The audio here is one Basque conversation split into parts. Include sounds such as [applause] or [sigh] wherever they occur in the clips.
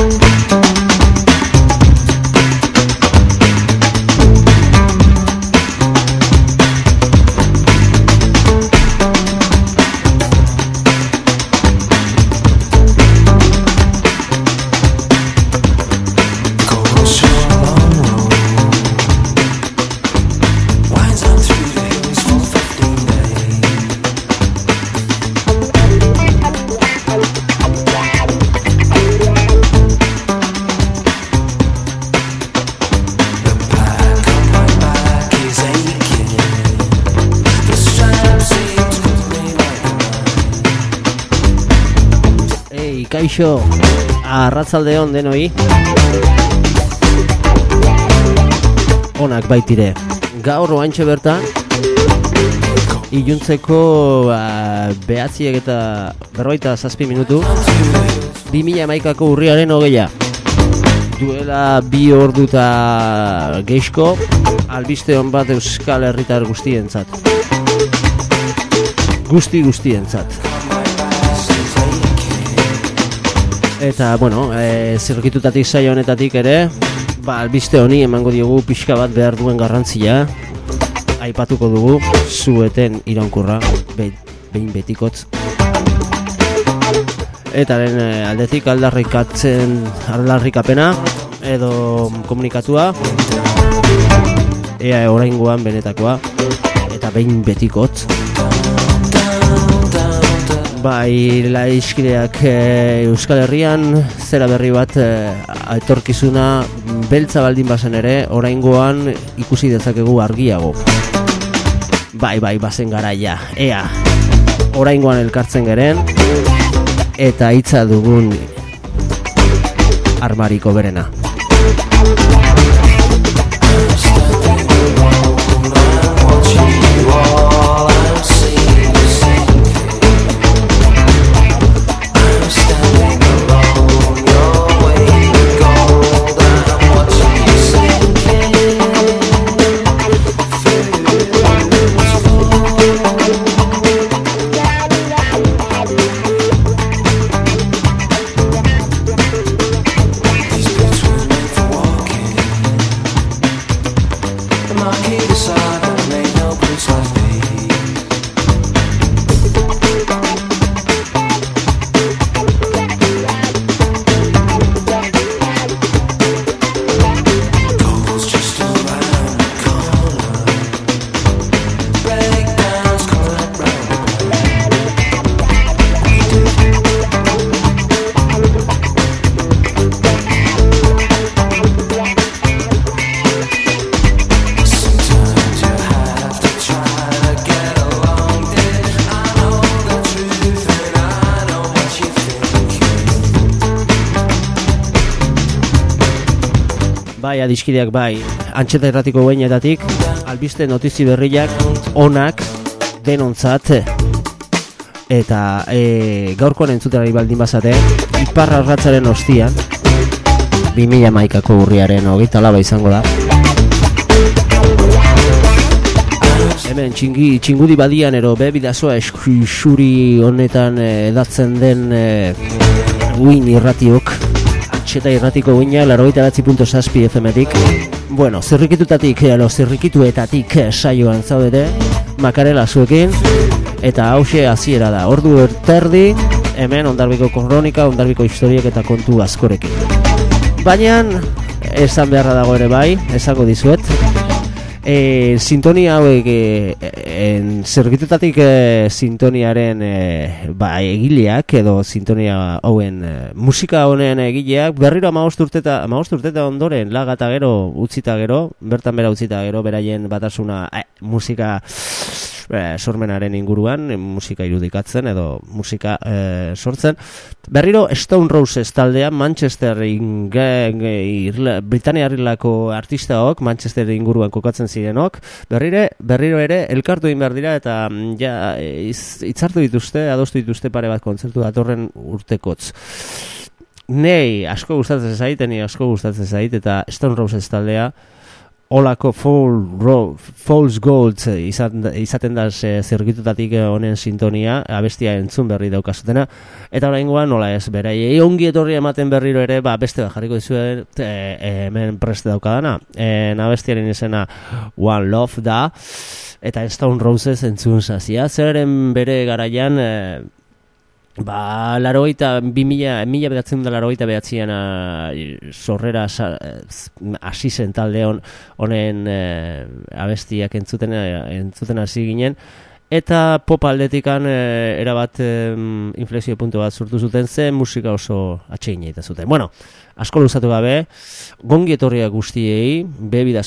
Música arratzalde hon denoi. Onak baitire. Gaur oantxe bertan iluntzeko ba, behatziek eta berroita zazpi minutu 2000 maikako urriaren hogeia. Duela bi ordu eta geizko albiste hon bat euskal herritar guztientzat. Guzti guztientzat Eta, bueno, e, zirrikitutatik saio honetatik ere, ba, albiste honi emango diogu pixka bat behar duen garrantzia. Aipatuko dugu, zueten iraunkurra, behin betikotz. Eta den e, aldetik aldarrikatzen, aldarrikapena, edo komunikatua. Ea orain benetakoa, eta behin betikotz. Bai, laizkideak e, Euskal Herrian zera berri bat e, etorkizuna beltza baldin bazen ere, oraingoan ikusi dezakegu argiago. Bai, bai, bazen garaia. Ea, oraingoan elkartzen geren, eta hitza dugun armariko berena. Bai, adiskideak bai, antxeta erratiko guainetatik, albiste notizi berriak, onak, denontzat, eta e, gaurkoan entzutera baldin bazate, iparra ratzaren ostian, 2000 maikako urriaren hogeita laba izango da. Hemen txingi, txingudi badian ero bebidazoa eskuri honetan edatzen den e, uin irratiok, etxeta irratiko guina, larogeita batzi punto saspi efemetik. Bueno, zirrikitutatik, alo, zirrikituetatik saioan zaudete, makarela zuekin, eta hause hasiera da. Ordu erterdi, hemen ondarbiko kronika, ondarbiko historiek eta kontu askorekin. Baina, esan beharra dago ere bai, esango dizuet, e, sintonia hauek e, en zergitutatik e, sintoniaren e, ba, egileak edo sintonia hauen e, musika honen egileak berriro amagost urteta, urteta ondoren lagata gero utzita gero bertan bera utzita gero beraien batasuna e, musika e, sormenaren inguruan, musika irudikatzen edo musika e, sortzen. Berriro Stone Roses taldea Manchester Britania Irlako artistaok Manchester inguruan kokatzen zirenok. Berrire, berriro ere elkartu egin behar dira eta mm, ja hitzartu dituzte, adostu dituzte pare bat kontzertu datorren urtekotz. Nei asko gustatzen zait, asko gustatzen zait eta Stone Roses taldea olako false gold izaten da zergitutatik honen sintonia, abestia entzun berri daukazutena, eta orain nola ez, bera, e, ongi etorri ematen berriro ere, ba, beste bat jarriko dizu e, hemen preste daukadana, e, abestiaren izena One Love da, eta Stone Roses entzun zazia, zeren bere garaian, e, Ba, laro eta, bi mila, mila bedatzen da laro eta bedatzean sorrera hasi zen talde honen eh, abestiak entzuten, eh, entzuten hasi ginen. Eta pop aldetikan e, erabat e, inflexio puntu bat zurtu zuten zen, musika oso atxein eta zuten. Bueno, asko luzatu gabe, gongi etorria guztiei, bebi da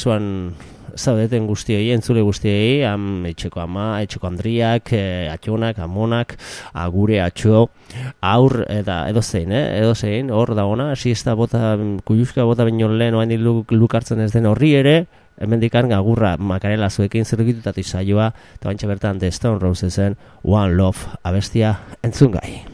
zaudeten guztiei, entzule guztiei, am, etxeko ama, etxeko andriak, e, atxonak, amonak, agure atxo, aur, eta edo zein, eh? edo zein, hor da ona, da bota, kuyuska bota baino lehen, oain luk, lukartzen ez den horri ere, hemendikan agurra makarela zuekin zergitutatu izaioa, eta baintxe bertan The Stone Rosesen One Love abestia entzungai.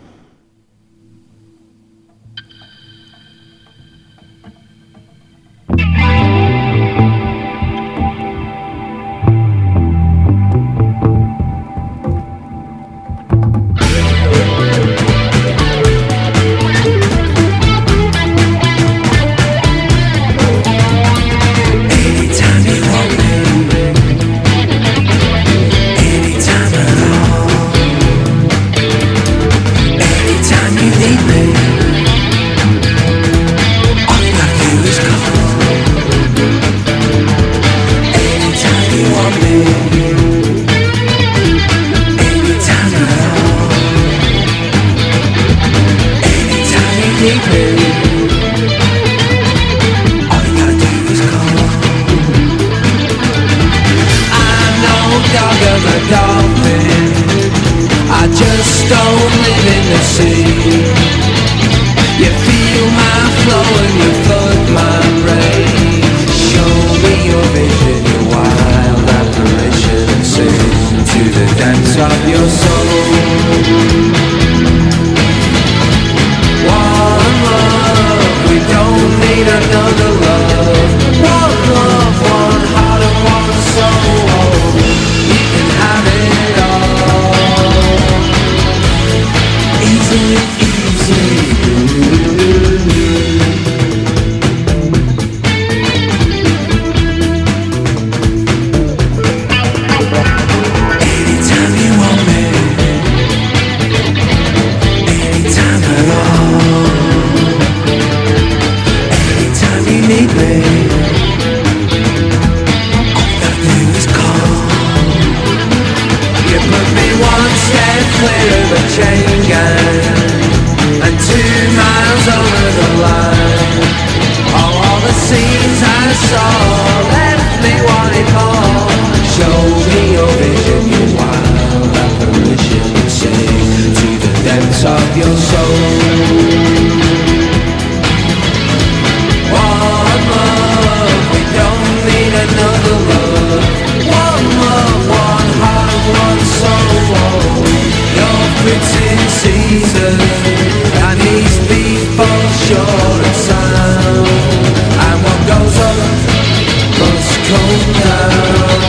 cold now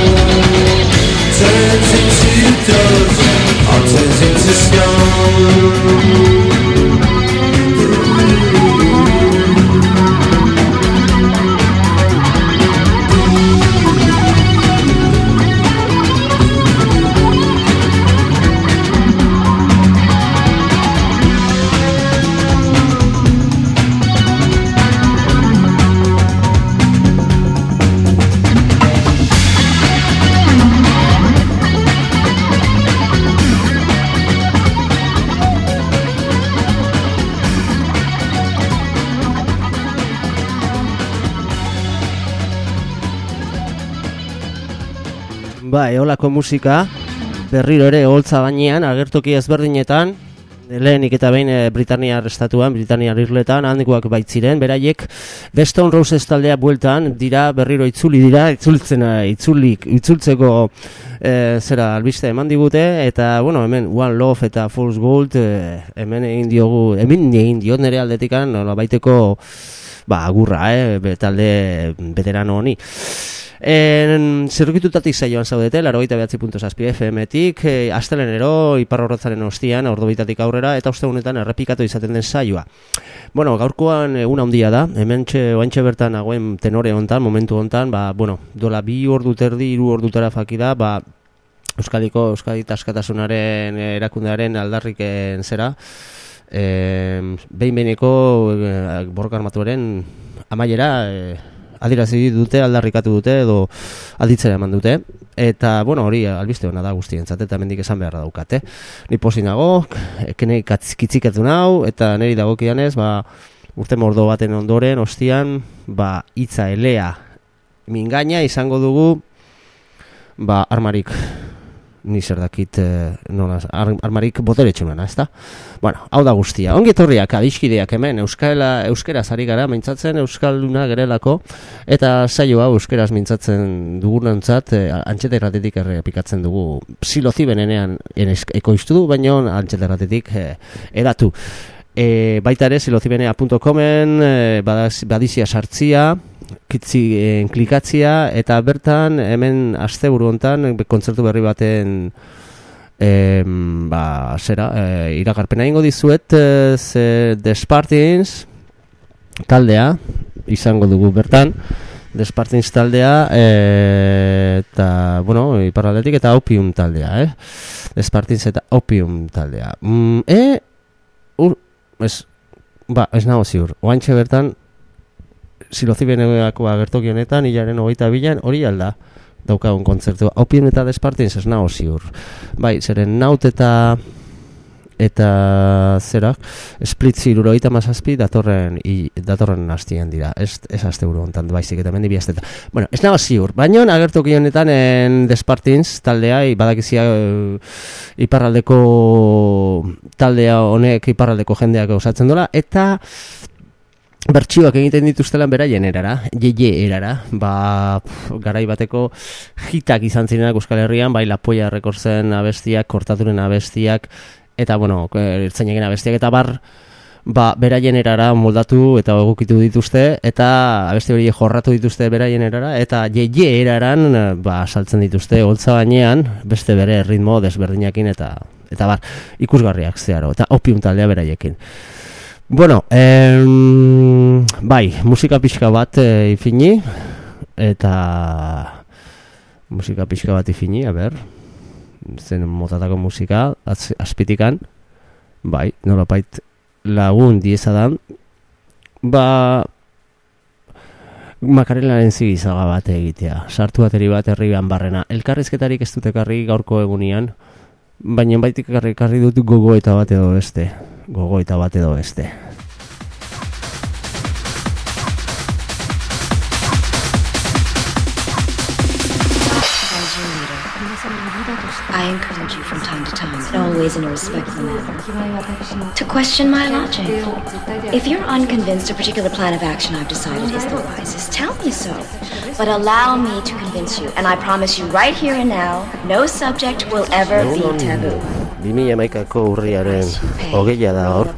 Turns into dust or turns into stone eolako musika berriro ere holtza bainean agertoki ezberdinetan lehenik eta behin e, Britania arrestatuan, Britania irletan, handikoak baitziren, beraiek The Stone Roses taldea bueltan, dira berriro itzuli dira, itzultzena, itzulik, itzultzeko e, zera albiste eman digute, eta, bueno, hemen One Love eta False Gold, e, hemen egin diogu, hemen egin diot nire aldetikan, no, baiteko, ba, agurra, eh, talde veterano honi. En, zirrikitutatik saioan zaudete, laro gaita behatzi FM-tik, e, astelenero, ipar horretzaren ostian, ordo aurrera, eta uste honetan errepikatu izaten den saioa. Bueno, gaurkoan eguna handia da, hemen txe, oantxe bertan hauen tenore hontan, momentu hontan, ba, bueno, dola bi ordu terdi, iru ordu tera fakida, ba, Euskadiko, Euskadi taskatasunaren erakundearen aldarriken zera, e, behin behineko e, borroka armatuaren amaiera, e, adirazi dute, aldarrikatu dute edo aditzera eman dute eta bueno, hori albiste hona da guztientzat eta mendik esan beharra daukate. Ni posi nago, ekenei kitziketu nau eta neri dagokianez, ba urte mordo baten ondoren ostian, ba hitza elea mingaina izango dugu ba armarik ni zer dakit eh, nola, armarik botere txunana, ez da? Bueno, hau da guztia. Ongi etorriak, adiskideak hemen, euskara, euskera zari gara, mintzatzen euskalduna gerelako, eta saio hau euskeraz mintzatzen dugunantzat, eh, antxeta erratetik errepikatzen dugu, silozi benenean ekoiztu du, baina antxeta erratetik eh, eratu. E, baita ere, silozibenea.comen, e, badizia sartzia, kitzi en, klikatzia eta bertan hemen asteburu hontan kontzertu berri baten em, ba, zera, e, iragarpena ingo dizuet e, ze The Spartans taldea izango dugu bertan The Spartans taldea e, eta, bueno, iparraldetik eta Opium taldea, eh? The Spartans eta Opium taldea mm, e, ur, ez, ba, ez nago ziur, oantxe bertan silozibeneako agertoki honetan, hilaren hogeita bilan, hori alda daukagun kontzertu. Haupien eta despartin ez nago ziur. Bai, zeren naut eta eta zerak, splitzi luroita mazazpi datorren, i, datorren hastien dira. Ez, ez azte uru ontan, baizik eta mendi biazteta. Bueno, ez nago ziur. Baina agertoki honetan en despartins taldea, badakizia uh, iparraldeko taldea honek iparraldeko jendeak osatzen dola, eta bertsioak egiten dituztelan beraien erara, jeje erara, ba, garai bateko hitak izan zirenak Euskal Herrian, bai lapoia rekortzen abestiak, kortaturen abestiak, eta, bueno, ertzaineken abestiak, eta bar, ba, beraien erara moldatu eta egukitu dituzte, eta abesti hori jorratu dituzte beraien erara, eta jeje eraran, ba, saltzen dituzte, holtza bainean, beste bere ritmo desberdinakin, eta, eta bar, ikusgarriak zeharo, eta opium taldea beraiekin. Bueno, em, bai, musika pixka bat e, ifini, eta musika pixka bat ifini, a ber, zen motatako musika, az, azpitikan, bai, nola pait lagun diezadan, ba, makarenaren zigizaga bat egitea, sartu bateri bat herriban barrena, elkarrizketarik ez dutekarri gaurko egunian, baina baitik karri dut gogo eta bat edo beste gogoita bat edo beste. I encourage you from time to time, and always in a respectful manner, to question my logic. If you're unconvinced a particular plan of action I've decided is the wisest, tell me so. But allow me to convince you, and I promise you right here and now, no subject will ever be taboo. Bimi amaikako urriaren hogeia da hor.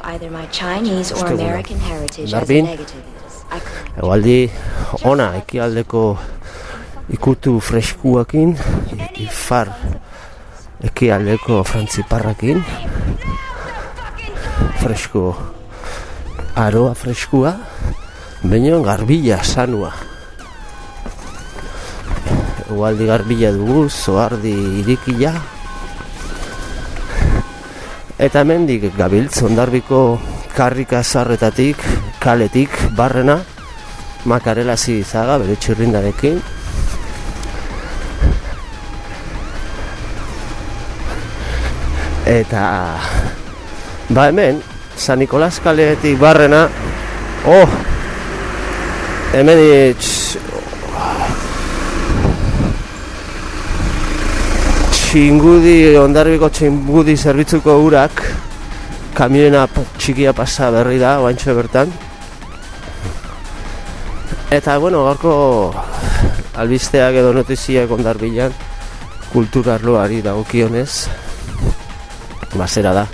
Darbin, egualdi ona ekialdeko ikutu freskuakin, ifar ekialdeko frantziparrakin, fresko, aroa freskua, baina garbila sanua. Egualdi garbila dugu, zoardi irikila, Eta hemendik gabiltz ondarbiko karrika zarretatik, kaletik, barrena, makarela zizaga, bere txirrindarekin. Eta, ba hemen, San Nikolas kaletik barrena, oh, hemen txingudi, ondarbiko txingudi zerbitzuko urak kamiona txikia pasa berri da, oantxo bertan. Eta bueno, gaurko albisteak edo notiziak ondarbilan kulturarloari dagokionez basera da.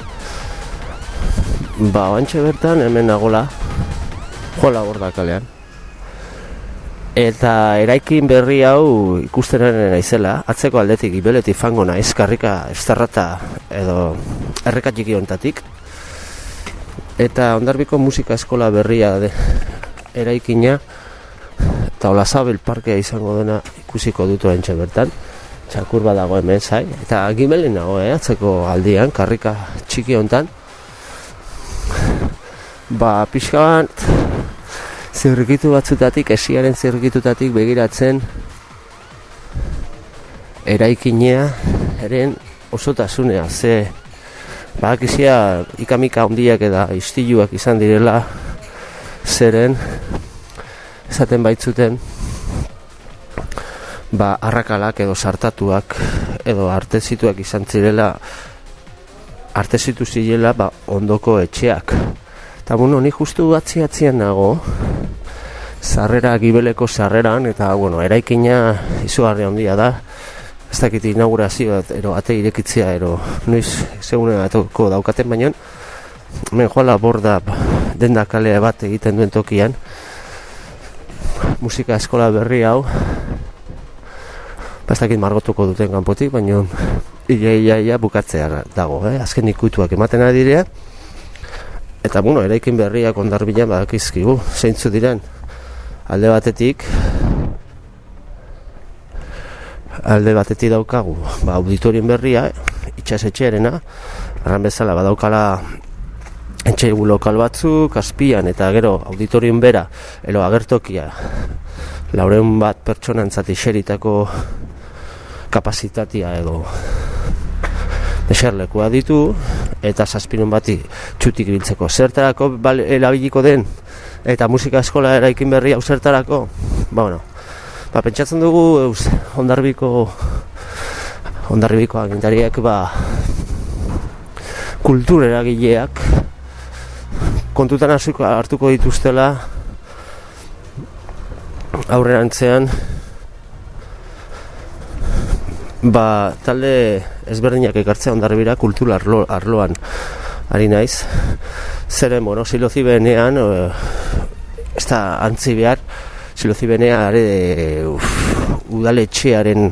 Ba, oantxo bertan hemen nagola. Jola borda kalean Eta eraikin berri hau ikusten naizela, atzeko aldetik ibeletik fango naiz, karrika edo erreka txiki ontatik. Eta ondarbiko musika eskola berria de, eraikina, eta Olazabel parkea izango dena ikusiko dutu entxe bertan. Txakur badago hemen zai, eta gibelin nago, eh, atzeko aldian, karrika txiki ontan. Ba, pixka bat, zirrikitu batzutatik, esiaren zirrikitutatik begiratzen eraikinea eren osotasunea, ze bakizia ikamika handiak eta istiluak izan direla zeren esaten baitzuten ba arrakalak edo sartatuak edo artezituak izan zirela artezitu zirela ba, ondoko etxeak eta bueno, ni justu atziatzian nago. Sarrera gibeleko sarreran eta bueno, eraikina izugarri handia da. Ez dakit inaugurazio ero ate irekitzea ero noiz segune batoko daukaten baino hemen joala borda denda kalea bat egiten duen tokian. Musika eskola berri hau. Ez dakit margotuko duten kanpotik baino ia, ia, ia bukatzea dago eh? azken ikutuak ematen adirea eta bueno, eraikin berriak ondarbilan badakizkigu. Zeintzu diren? Alde batetik alde batetik daukagu ba, auditorien berria itxasetxearena arran bezala badaukala entxegu lokal batzuk azpian eta gero auditorien bera ero agertokia laureun bat pertsonantzat iseritako kapazitatia edo eserlekoa ditu eta zazpinun bati txutik biltzeko zertarako erabiliko den? Eta musika eskola eraikin berri hau zertarako? Ba, bueno, ba, pentsatzen dugu eus, ondarbiko ondarbiko agintariak ba, kultur eragileak kontutan hartuko dituztela aurrerantzean ba, talde ezberdinak ekartzea ondarbira kultur arlo, arloan ari naiz. Zeren, bueno, silozi benean uh, ez da antzi behar silozi benea are udaletxearen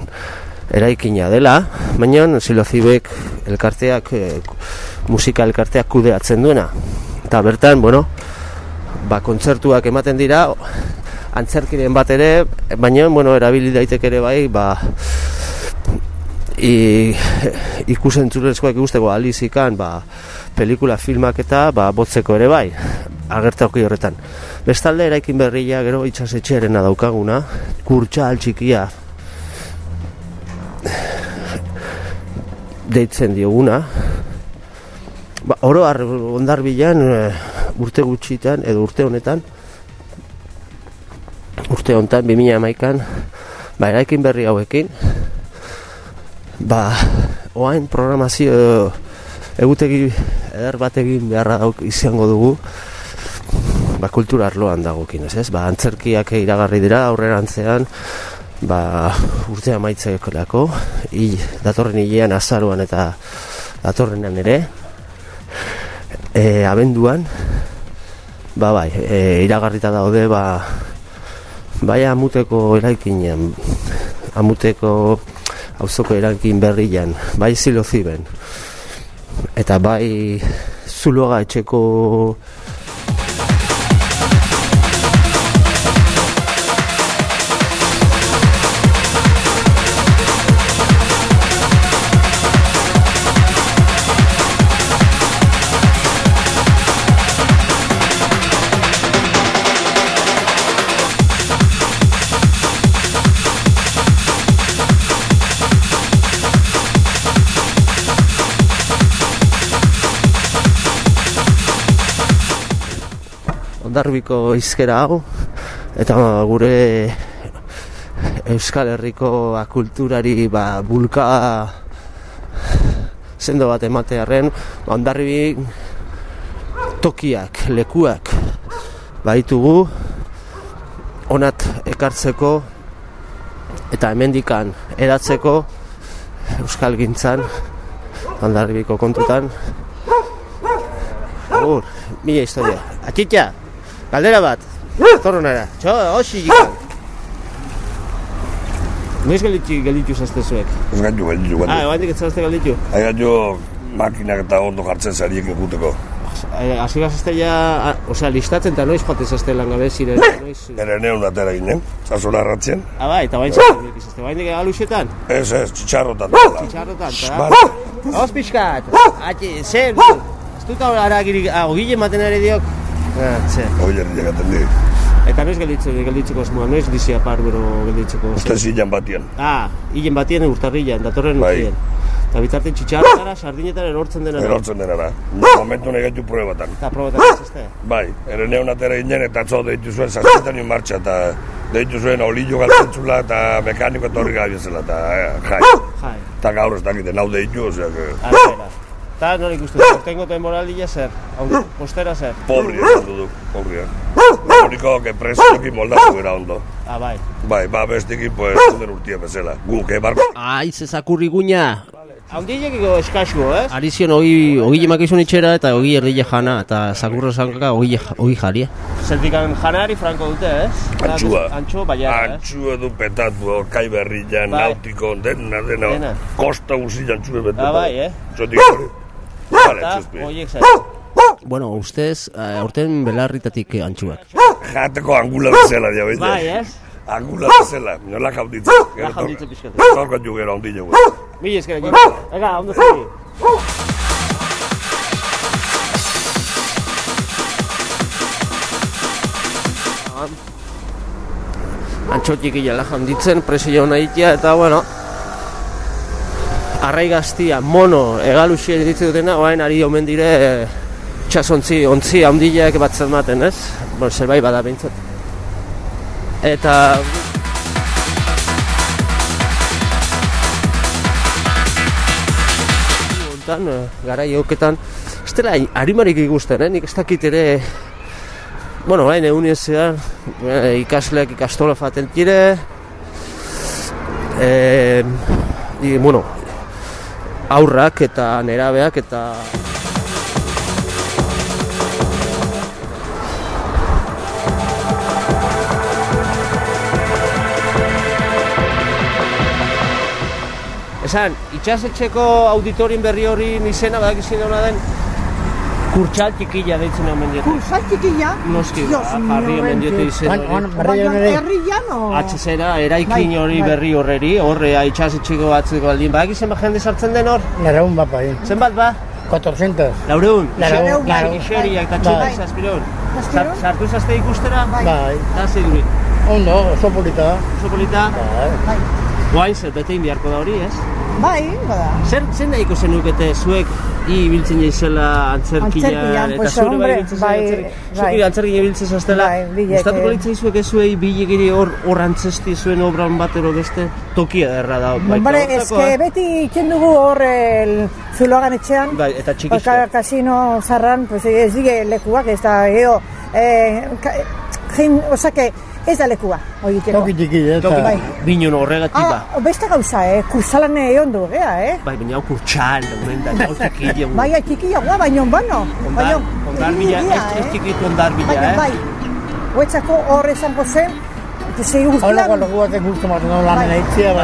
eraikina dela. Baina silozibek elkarteak uh, musika elkarteak kudeatzen duena. Eta bertan, bueno ba, kontzertuak ematen dira antzerkiren bat ere baina, bueno, erabili daiteke ere bai ba, i, [laughs] ikusentzurezkoak ikusteko alizikan ba, pelikula filmak eta ba, botzeko ere bai agertauki horretan. Bestalde eraikin berria gero itxasetxearen daukaguna kurtsa altxikia [sighs] deitzen dioguna. Ba, oro ondar bilan eh, urte gutxitan edo urte honetan urte honetan 2000 amaikan ba, eraikin berri hauekin ba, oain programazio egutegi eder bat egin beharra dauk izango dugu. Ba, kultura arloan dagokin ez, ez? Ba, antzerkiak iragarri dira aurrerantzean ba, urtea maitzeko lako hil, datorren hilean azaruan eta datorrenan ere. E, abenduan ba bai, e, iragarrita daude ba, bai amuteko eraikinean amuteko auzoko erankin berrian, bai zilo ziben. Eta bai zuloga etxeko ondarbiko izkera hau eta gure Euskal Herriko kulturari ba, bulka sendo bat ematearen ba, tokiak, lekuak baitugu onat ekartzeko eta hemendikan edatzeko Euskal Gintzan ondarbiko kontutan Ur, mila historia. Atxitxa! Galdera bat. Zorro nara. Txo, hoxi jikan. Noiz gelditu, gelditu zazte zuek? Ez gaitu gelditu Ah, gaitu. oandik ez zazte gelditu? Hai gaitu makinak eta ondo jartzen zariek eguteko. Eh, Hasi gazazte ja, ah, osea, listatzen eta noiz joate zazte langabeziren, noiz... Ere neun atera ginen, zazola erratzen. Ah, bai, eta bain zazte izazte, bain dike galuxetan? Ez ez, txitxarrotan. Txarrotan, eta... Pixkat! Ati, zer, ez dut hau aragirik, ah, ogile maten ere diok? Ah. Hoi herri jagaten di. Eta noiz gelditzeko, gelditzeko asmoa, noiz dizi apar bero gelditzeko. Uste zilan batian. Ah, hilen batien urtarrilan, datorren Bai. urtien. Eta bitarten txitxarretara, sardinetara erortzen dena. Erortzen denara. Momentu nahi gaitu pruebatan. Eta probetan zazte. Bai, ere neun atera ginen eta atzo deitu zuen zazpitan nien martxa eta deitu zuen olillo galtzentzula eta mekaniko eta horri gabiezela eta eh, jai. Jai, Eta gaur ez dakite, nau deitu, que arrera. Eta non ikusten, ortengo temporaldia zer, postera zer. pobri esan dudu, pobri. Lo único que presioekin moldatu gara ondo. Ah, bai. Bai, ba bestekin, pues, zuden urtia bezala. Guk, eh, barko. Ai, zezakurri guina. Haundilekiko eskaxu, ez? Arizion ogi, ogi emakizun itxera eta ogi erdile jana, eta zakurro zankaka ogi, ogi jaria. Zertikan janari franko dute, ez? Antxua. Antxo, baina, ez? Antxua du petatu, kai berrian, Bai. nautiko, dena, dena. Kosta guzi antxua betatu. Ah, bai, eh? Zotik. Vale, Eta, oiek. Bueno, ustez, uh, aurten belarritatik eh, antxuak. Jateko angula bezala, dia bete. Bai, ez? Angula bezala, nola jautitzen. La jautitzen pixkat. Torko ju gero ondile, Mil esker egin. Ega, ondo zari. Antxotik hilala janditzen, presio hona itia, eta bueno, arrai gaztia, mono, egaluxi ditze dutena, oain ari omen dire eh, txasontzi, ontzi handileak batzen maten, ez? Bueno, zerbait bada behintzat. Eta hontan, eh, garai hauketan, ez dela harimarik ikusten, eh? nik ez dakit ere, bueno, bain egun ezean, eh, ikasleak ikastola faten tire, eh, i, bueno, aurrak eta nerabeak eta Esan, itxasetxeko auditorin berri hori izena badakizin hona den kurtsal txikilla deitzen omen diote. Kursal txikilla. Noski, Dios ba, mío, jarri omen diote bente. izen hori. Baina herrian o... Atxezera, eraikin Bai, hori bai. berri horreri, horre itxasetxeko batzeko baldin. Badakizen ba jende sartzen den hor? Lareun bat bai. Zenbat ba? 400. Laureun? Lareun. Ixeriak eta Bai. txuta zazpireun. Zazpireun? Sartu zazte ikustera? Bai. Bai. Eta ze duri. Ondo, oso polita. Oso polita, Bai. Bai, guain zer, bete inbiarko da hori, ez? Bai, bada. Zer, zer nahiko zenukete zuek hi ibiltzen jaizela antzerkian, Antzerkian, eta pues, zure bai ibiltzen bai, bai, bai. Zuek antzerkian ibiltzen zaztela, Bai, gustatuko eh. litzai zuek ez bilegiri hor, hor antzesti zuen obran batero beste, tokia derra da. hortako, es que eh? beti itzen dugu hor el zulogan etxean. Bai, eta txikizte. kasino zarran, pues ez dige lekuak, ez da, geho, eh, ka, jin, osake, ez da lekua, horieteko. Toki txiki, ez Toki, da. Bai. binon horregatik ba. Ah, beste gauza, eh, kursalan egon du, gea, eh? Bai, baina hau kurtxal, omen da, hau txikile. [laughs] Bai, txikia gua, baino, bano. Ondar, ondar bila, ez, ez txikitu ondar bila, Baina, eh? bai, huetzako hor izango zen, zei Hola, guztian, leku batek gustu maten dut lan Bai. eitzia,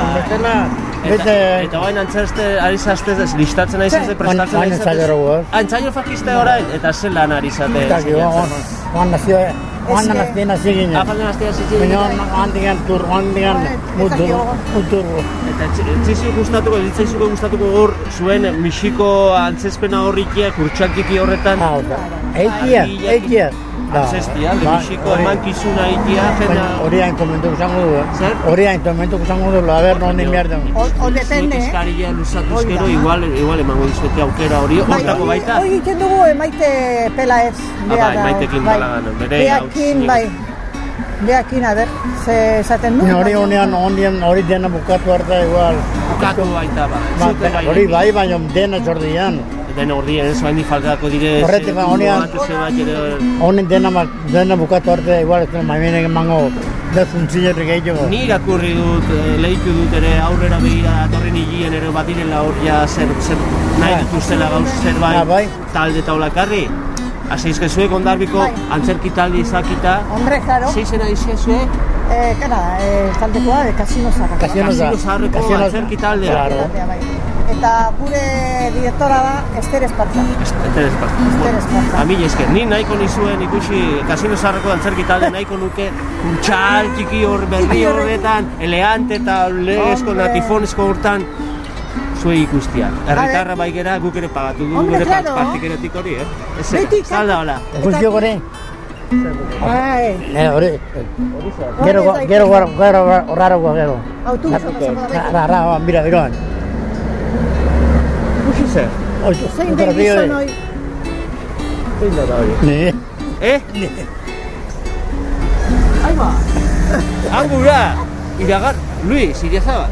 Bete... eta bain antzerste, ari zazte, ez, listatzen ari zazte, prestatzen ari goaz. Ah, ensaio fakiste orain, eta zen lan ari zate. Eta ki, on, on nazio, on Ez que- nazio nazi ginen. Ah. Baina on digan tur, on digan mutur, mutur. Eta etzizu gustatuko, litzaizuko gustatuko hor, zuen Mexiko antzezpena horrikia, kurtxaltiki horretan. Hau da, eitzia, eitzia. Antzestia, de Ba, Mexiko hori- emankizuna ikia, jena... Baina hori hain komentuko zango du, eh? Zer? Hori hain komentuko zango du, a ber, non behar den. o, o depende, eh? eskaria luzatuz da. gero, igual, igual emango dizuete aukera hori, hortako baita. Hoi egiten dugu emaite pela ez. Ah, bai, Maitekin Balagan, bere Beakin, bai. Beakin, a ber, ze esaten du. Hori honean, ondian, hori dena bukatu arte igual. Bukatu baita, ba. Bai, hori bai, baina dena txordian. Den ordien, ez bain faltako dire... Horretik, ba, honean- Honen dena, ma- dena bukatu arte igual, ez dena maimenen emango dezun zilerrik gehiago. Ni irakurri dut, eh, lehitu dut ere aurrera begira datorren higien ere badirela hor ja zer, zer nahi Bai. dituztela gauz zerbait Ah, bai. talde taulakarri. Aseizke zuek ondarbiko Bai. antzerki talde izakita, Hombre, claro. zeizena izia zuek, Eh, kana, eh, taldekoa, eh, kasino zarra. Kasino Kasino zaharreko Kasino- antzerki taldea. Claro. Taldea, bai. Eta gure direktora da Ester Esparza. Ester Esparza. Ester Esparza. A mila esker, ni nahiko nizuen ikusi kasino zaharreko antzerki talde nahiko nuke kuntxal txiki hor berri horretan, eleante eta Hombre. natifonezko hortan zuei ikustia. Herritarra bai gera guk ere pagatu du gure claro. partikerotik hori, eh? Ez Beti, salda hola. Guztio gore, Bai, eh, hori, gero, gero, gero, gero, horraroa gero. autobusa pasako da. Ra, ra, ra, mira, beroan. Zer? Oi, Zein den gizon hoi? Zein da da hori? Ni, Eh? Ahí va. Angura. Iragar. Luis, Iriazaba.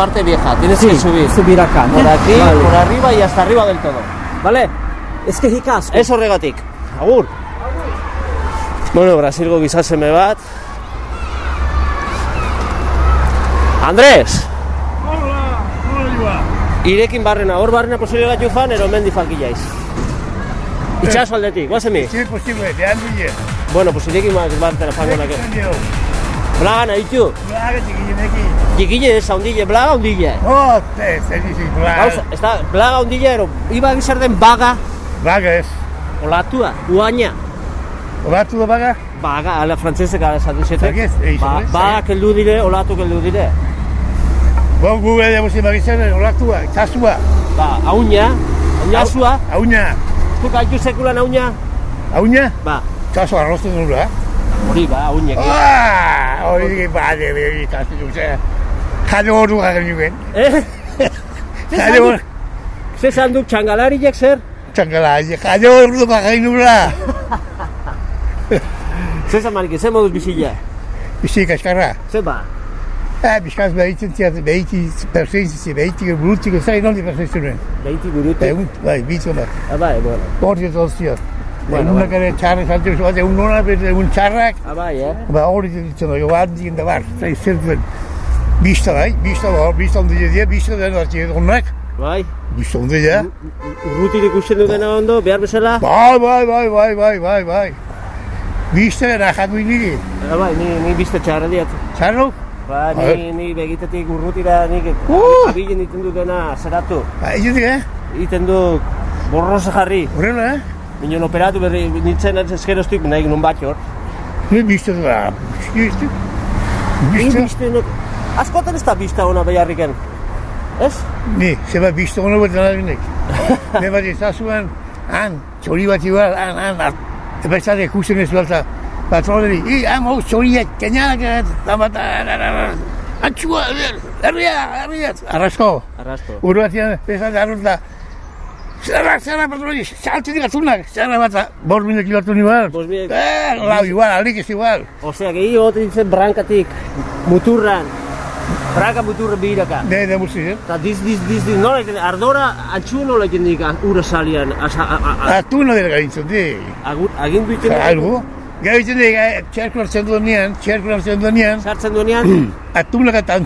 Parte vieja, tienes que subir. subir acá. Por aquí, Vale. por arriba y hasta arriba del todo. Vale? Ez que asko. Ez horregatik. Agur. Bueno, Brasilgo gizaseme bat. Andrés! Irekin barrena, hor barrena posible gatu fan, ero mendi falkillaiz. Itxaso aldetik, guazemi? Sí, posible, de handia. Bueno, pues irekin barrena fango nahi ditu. Blaga txikinekin. Jikile ez haundile, blaga haundile. Oh, te, zer dizi, blaga. ez da, blaga haundile, ero, iba gizar den baga, Baga ez. olatua, uaina. Olatu da baga? Baga, ala frantzesek zete. Zagez, eixo, Ba, eh? baga keldu dire, olatu keldu dire. Bo, gu ere musi magizan, olatua, tasua. Ba, hauña, hauñazua, Auña. zuk haitu sekulan hauña, Auña? ba, Tasu arrostu dura. Hori ba, hauñek. Ah, hori dike bade, bade, tasu dura. Jade hori garen nuen. Eh? Jade [laughs] hori. Ze zan duk txangalariek zer? Txangala, jade hori garen nula. Ze zan manik, ze moduz bizila? Bizi kaskarra. Ze ba? Ha, bizkaz behitzen ziat, behiti persensi, behiti burutiko, zai nondi persensi Behiti burutu. Egun, bai, bitzo bat. Ah, bai, bueno. Hori ez Bueno, Egunak ere txarra zantzen zu bat, egun nona, egun txarrak, Ah, bai, eh? ba hori ditzen da, jo handik da bar, zai zer. Bista bai, bista ba, bista ondi dira, bista den hartzi egunak, Bai, Biste ondo, ja? urrutir ikusten dutena ondo, behar bezala? Bai, bai, bai, bai, bai, bai, bai. Biste gara jatu niri. Ah, bai, ni, ni bizte txarra diat. Txarro? Ba, ni, ni begitetik urrutira nik Uh! abilen iten dutena zeratu. Ba, izutik, eh? Iten du borroza jarri. Horrela, eh? Minon operatu berri nintzen ezkeroztik nahi nun bat hor. Ni biste da. Biste. Ni Biste. bizte nuk... Askotan ez da bizta hona beharriken. Ez? Ni, zeba biste ono bat dara ginek. Ne bat izazuen, [laughs] han, txori bat igual, han, han. Eta ez da ikusten ez balta. Patroleri, i, han, hau, txoriak, keinanak, eta bat, herria, herria, arrasko. Arrasto. Uru batian, bezan da, zerra, zerra, patroni, saltu atunak, zerra bat, bor minutu kilortu ni bal. Bost minutu. Eh, lau, igual, alik ez igual. Osea, gehi gote ditzen brankatik, muturran, branka muturra biraka. Ne, ne musti, eh? Eta diz, diz, diz, diz, nola egiten, ardora, antxu nola egiten dik ura salian, asa, a, a, a, Atuna dira gaintzen, di. agur, agindu egiten Algo. Gaitzen dik, txerko hartzen duen nian, txerko hartzen duen nian, sartzen duenean, atunak [clears throat] eta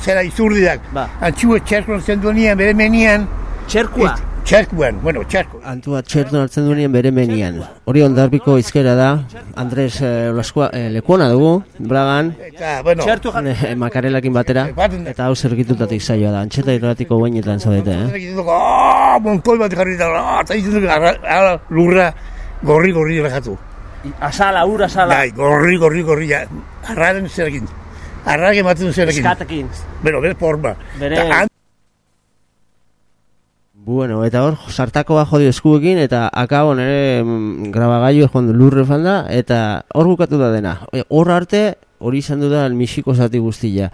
zera izurdiak. Ba. Antxua txerko hartzen duen nian, bere menian, txerkua. Txerkuan, bueno, txerko. Antua txertu hartzen duenean bere menian. Hori ondarbiko izkera da, Andres eh, Olaskoa, eh, lekuona dugu, Bragan, Eta, bueno, Txertu jarri. eh, makarelakin batera, eta hau zergitutatik saioa da, antxeta irratiko guainetan zaudete, eh? oh, montoi bat jarri da, oh, eta ara, lurra, gorri, gorri jatu. Azala, ura azala, Bai, gorri, gorri, gorri. Arraren zerekin. Arraren ematen zerekin. eskatekin. Bueno, bere forma. Bere- Bueno, eta hor, sartakoa jodi eskuekin, eta akabo nire mm, grabagailu joan lurre fanda, eta hor bukatu da dena. E, Hor arte, hori izan du da misiko zati guztia.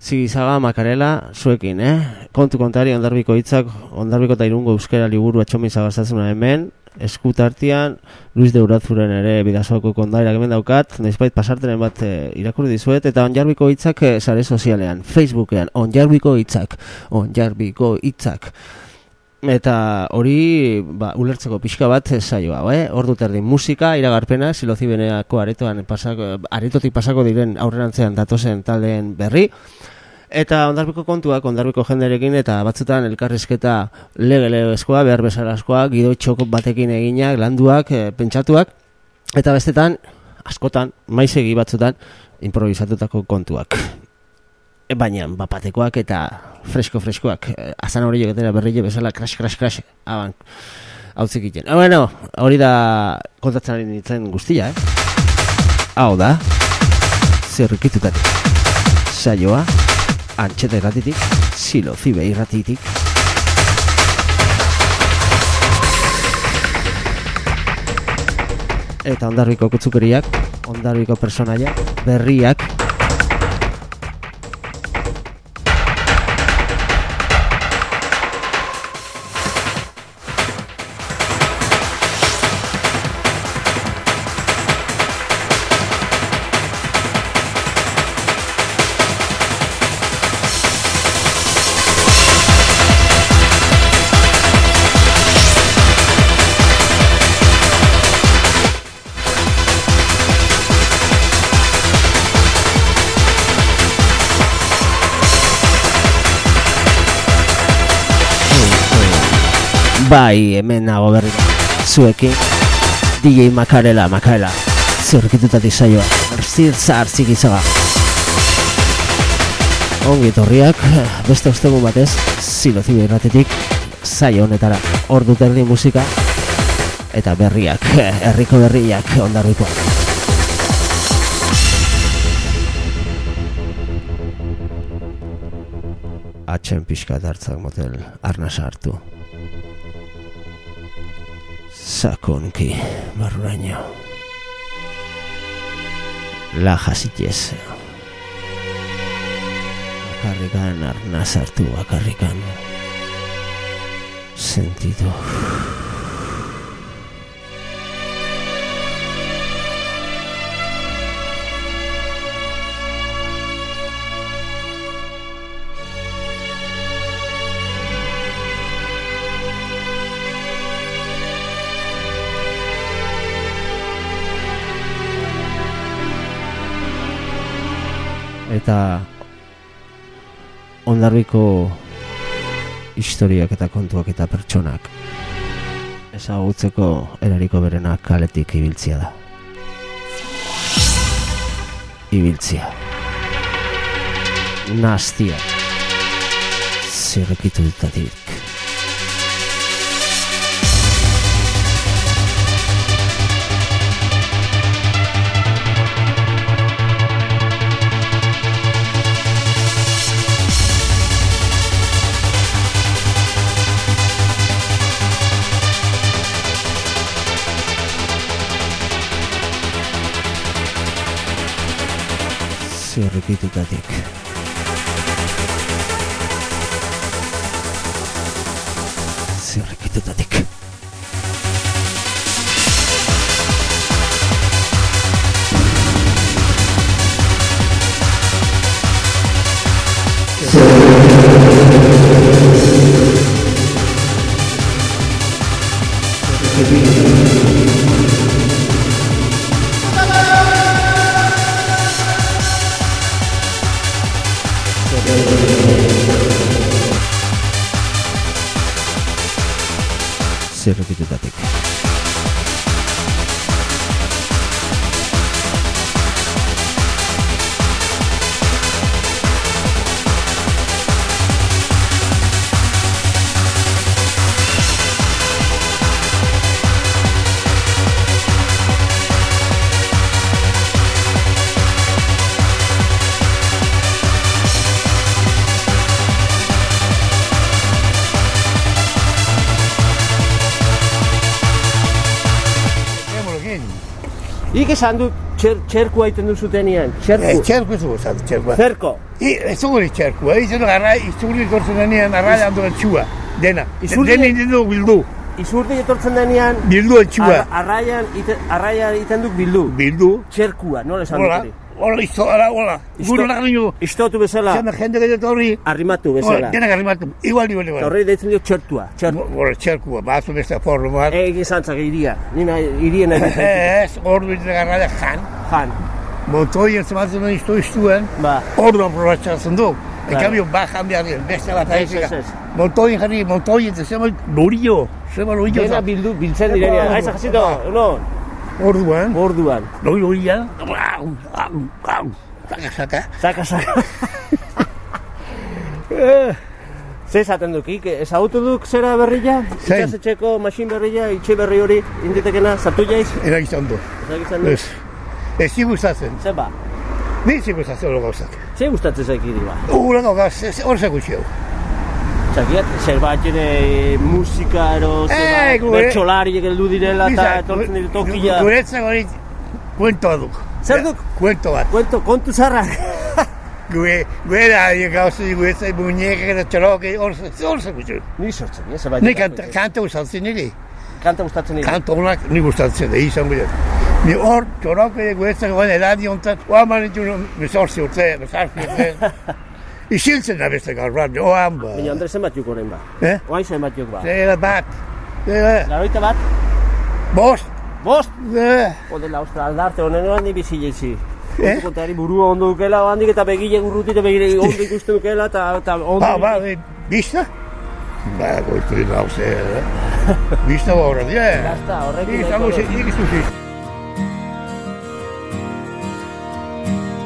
Zigizaga makarela, zuekin, eh? Kontu kontari ondarbiko hitzak, ondarbiko eta irungo euskera liburu atxomin zagaztatzuna hemen, eskutartian, Luis de Urazuren ere bidazoako kondairak hemen daukat, noizbait pasartenen bat e, irakurri dizuet, eta onjarbiko hitzak e, sare sozialean, Facebookean, onjarbiko hitzak, onjarbiko hitzak. Eta hori, ba, ulertzeko pixka bat saio hau, eh? Ordu terdi musika, iragarpena, silozibeneako aretoan pasako, aretotik pasako diren aurrerantzean datozen taldeen berri. Eta ondarbiko kontuak, ondarbiko jenderekin, eta batzutan elkarrizketa lege-legezkoa, behar bezalazkoa, gido txoko batekin eginak, landuak, eh, pentsatuak, eta bestetan, askotan, maizegi batzutan, improvisatutako kontuak. Baina bapatekoak eta fresko-freskoak eh, azan hori jogetera berrile bezala crash, crash, crash aban, hautzik egiten. Ah, bueno, hori da kontatzen ari nintzen guztia, eh? Hau da, zerrikitutatik. Saioa, antxeta irratitik, silo zibe irratitik. Eta ondarbiko kutzukeriak, ondarbiko personaiak, berriak, Bai, hemen nago berri zuekin DJ Makarela, Makarela Zerkitutatik saioa. Zir zar zigizaga Ongi etorriak Beste ostegun batez Zilo zibe irratetik Zaio honetara Ordu terdi musika Eta berriak Herriko berriak ondarriko Atxen pixka hartzak motel Arnasa hartu sakonki barraño. Lajas ies. Bakarrikan arnaz hartu bakarrikan. Sentitu. Eta ondarbiko historiak eta kontuak eta pertsonak ezagutzeko erariko berenak kaletik ibiltzia da. Ibiltzia. Nastia. Zirrikitutatik. Zirrikitutatik. Esan dut txer, txerkua egiten duzutenean, Eh, txerku. txerku ez dugu zatu, txerkua. Zerko. I, ez dugu ni txerkua, ez dugu garra, izurri gortzen denean, arraia handu txua, dena. Izurri- Dena egiten dugu bildu, Izurdi etortzen denean, bildu txua. ar, arraian, ite, arraian egiten duk bildu. Bildu, Txerkua, nola esan dut hori? Hola, izo, hola, hola. Gure laginu, Istotu bezala, zena jende gaitu horri, arrimatu hola, bezala. dena garrimatu, igual nivel, Eta igual. horri deitzen dio txertua, txertu. Hola, txerkua, bazu beste forro bat. Egin zantzak iria, nina irien [laughs] egiten. Ez, hor dut garraia jan. Jan, Motoien zematzen duen iztu iztuen, ba, orduan probatxatzen du. En Claro. cambio, bajan behar dien, beste bat Ez, aizika. ez, ez. Motoien jarri, motoien, eta zema lorio, zema lorio. dena bildu, biltzen direnean. Ba, Aiza, jasito, ba. no, Orduan, orduan. loi loria, au, au, au, saka, saka. Saka, saka. [laughs] Eh, Ze esaten duk, ik, ezagutu duk zera berria? Zein? Itxasetxeko masin berria, itxe berri hori, inditekena, sartu jaiz? Era izan du. Duk? Ez, ez gustatzen. Zer ba? Ni gustatzen hori gauzak. Ze gustatzen zaikiri ba? Ura gauz, ez- hor zekutxe hau. Zakiat, zer bat ere musika ero, Eh, bat, gure- bertxolari heldu direla eta etortzen dire tokia. Guretzak hori, kuento duk. Zer duk? Kuento bat. Kuento, kontu zarrak. [laughs] Gure, gure da, gauzi, guretzak, muñekak eta txaloke, hor hor zekutxe. Ni sortzen, zer bat. Ni kanta, kanta gustatzen niri. Kanta gustatzen nire. Kanta honak ni gustatzen da, izan gure. Ni hor, txoroke guretzak guen edadi ontat, oa manitu, bezorzi urte, bezarzi urte. [laughs] Isiltzen da beste garrat, oan ba. Baina Andres zenbat juk orain ba. Eh? Oain zenbat juk ba. Zera bat, zera, Laroita bat? bost, Bost! eh, Odela, ostra, aldarte honen handi bizi jaizi. Eh? Kontari burua ondo dukela, handik eta begile gurruti eta begile [laughs] ondo ikusten dukela, eta, eta ondo... ba, ba, eh, bista? Ba, goitu dira hau ze, eh? Bista ba horret, ja. Horrekin nahiko ze, dut. nik izuzi.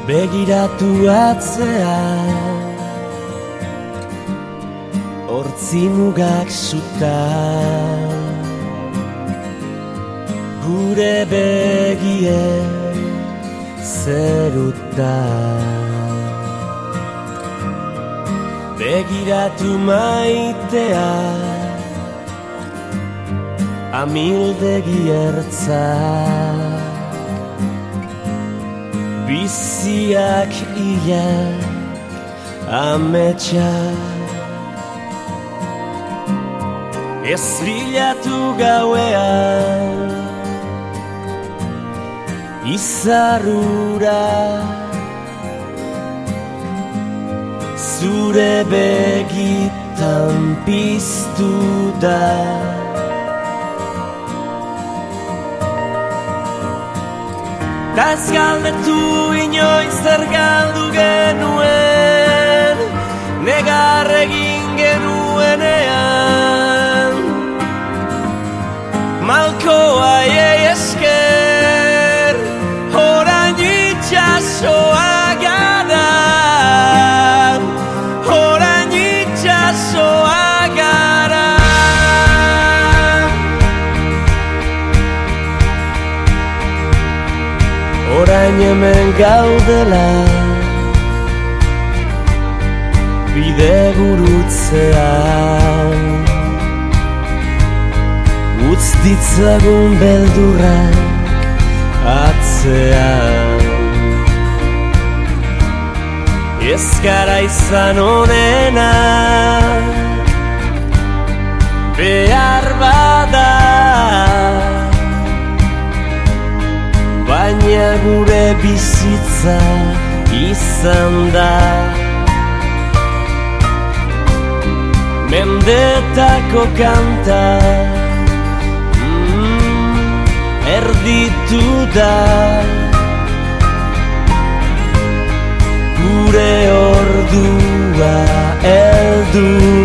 Begiratu atzea Hortzi mugak zuta Gure begie zeruta Begiratu maitea Amildegi ertza. Biziak ia ametsa Ez bilatu gauean Izarrura. Zure begitan piztu da. Ta ez galdetu inoiz zer galdu genuen Negar egin genuenean malkoa esker. Horan itxasoa gara. Horan itxasoa gara. Horain hemen gaudela. Bide gurutzean Utz ditzagun beldurrak atzean. Ez gara izan onena Behar bada. Baina gure bizitza izan da. Mendetako kanta Erditu da Gure ordua eldu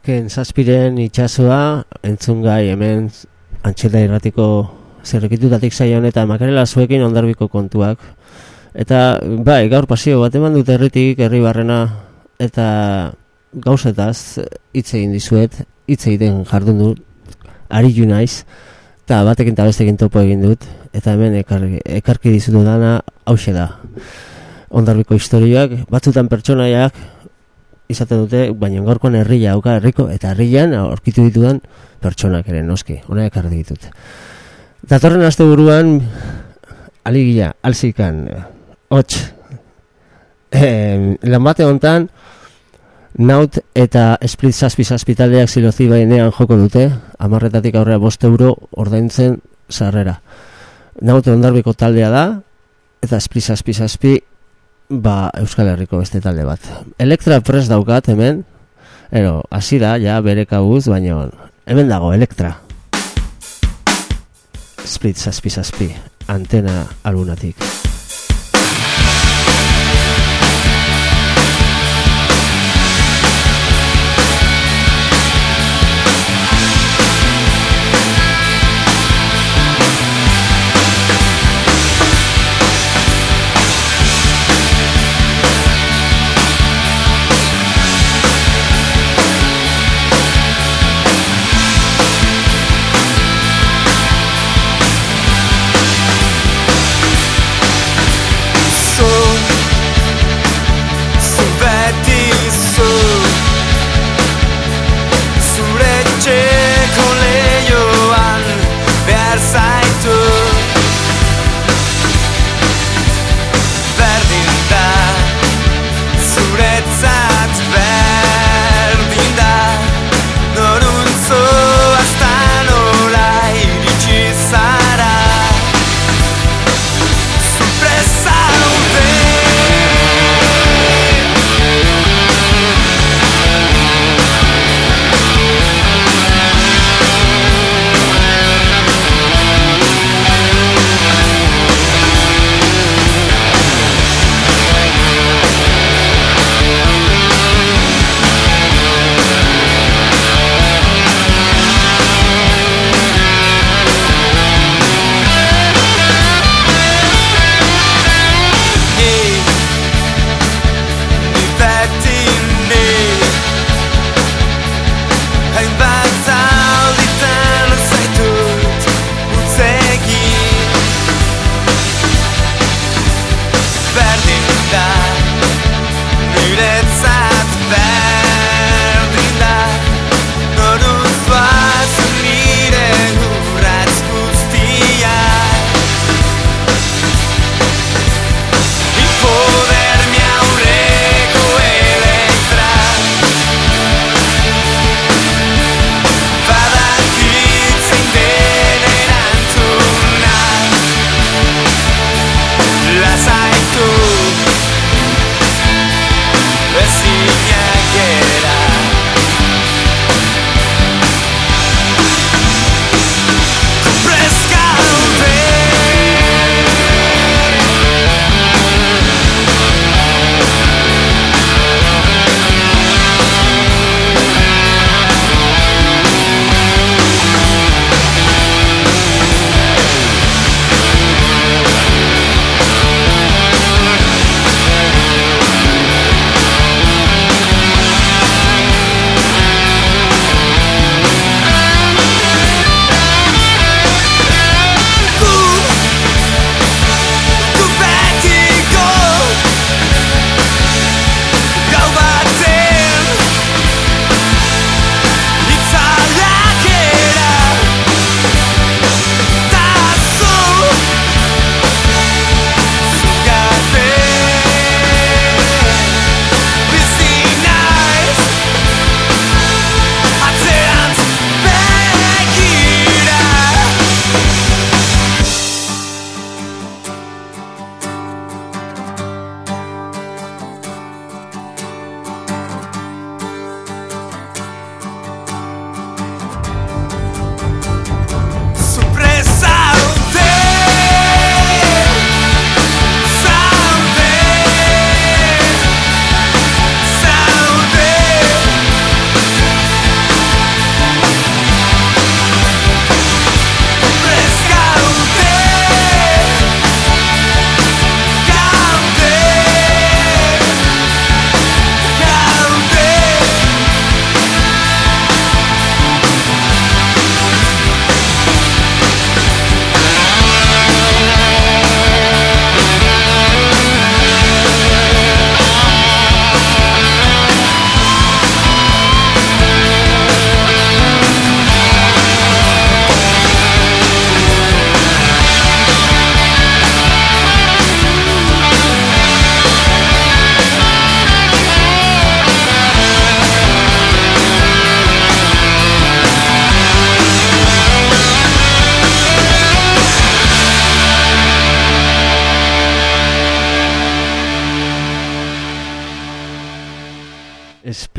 Ken zazpiren itxasoa, entzungai hemen antxeta irratiko zerrekitutatik saio honetan makarela zuekin ondarbiko kontuak. Eta, bai, gaur pasio bat eman dut herritik, herri barrena, eta gauzetaz hitz egin dizuet, hitz egiten jardun dut, ari naiz, eta batekin eta bestekin topo egin dut, eta hemen ekarri, ekarki dizutu dana hause da. Ondarbiko historiak, batzutan pertsonaiak izaten dute, baina gaurkoan herria auka herriko, eta herrian aurkitu ditudan pertsonak ere noski, hona ekarri ditut. Datorren aste buruan, aligia, alzikan, hots, eh, lan bate hontan, Naut eta Split Zazpi Zazpi taldeak zilozi bainean joko dute, amarretatik aurrera bost euro ordaintzen sarrera. Naut ondarbiko taldea da, eta Split Zazpi Zazpi ba, Euskal Herriko beste talde bat. Elektra press daukat hemen, ero, hasi da, ja, bere kabuz, baina hemen dago, Elektra. Split Zazpi Zazpi, antena alunatik.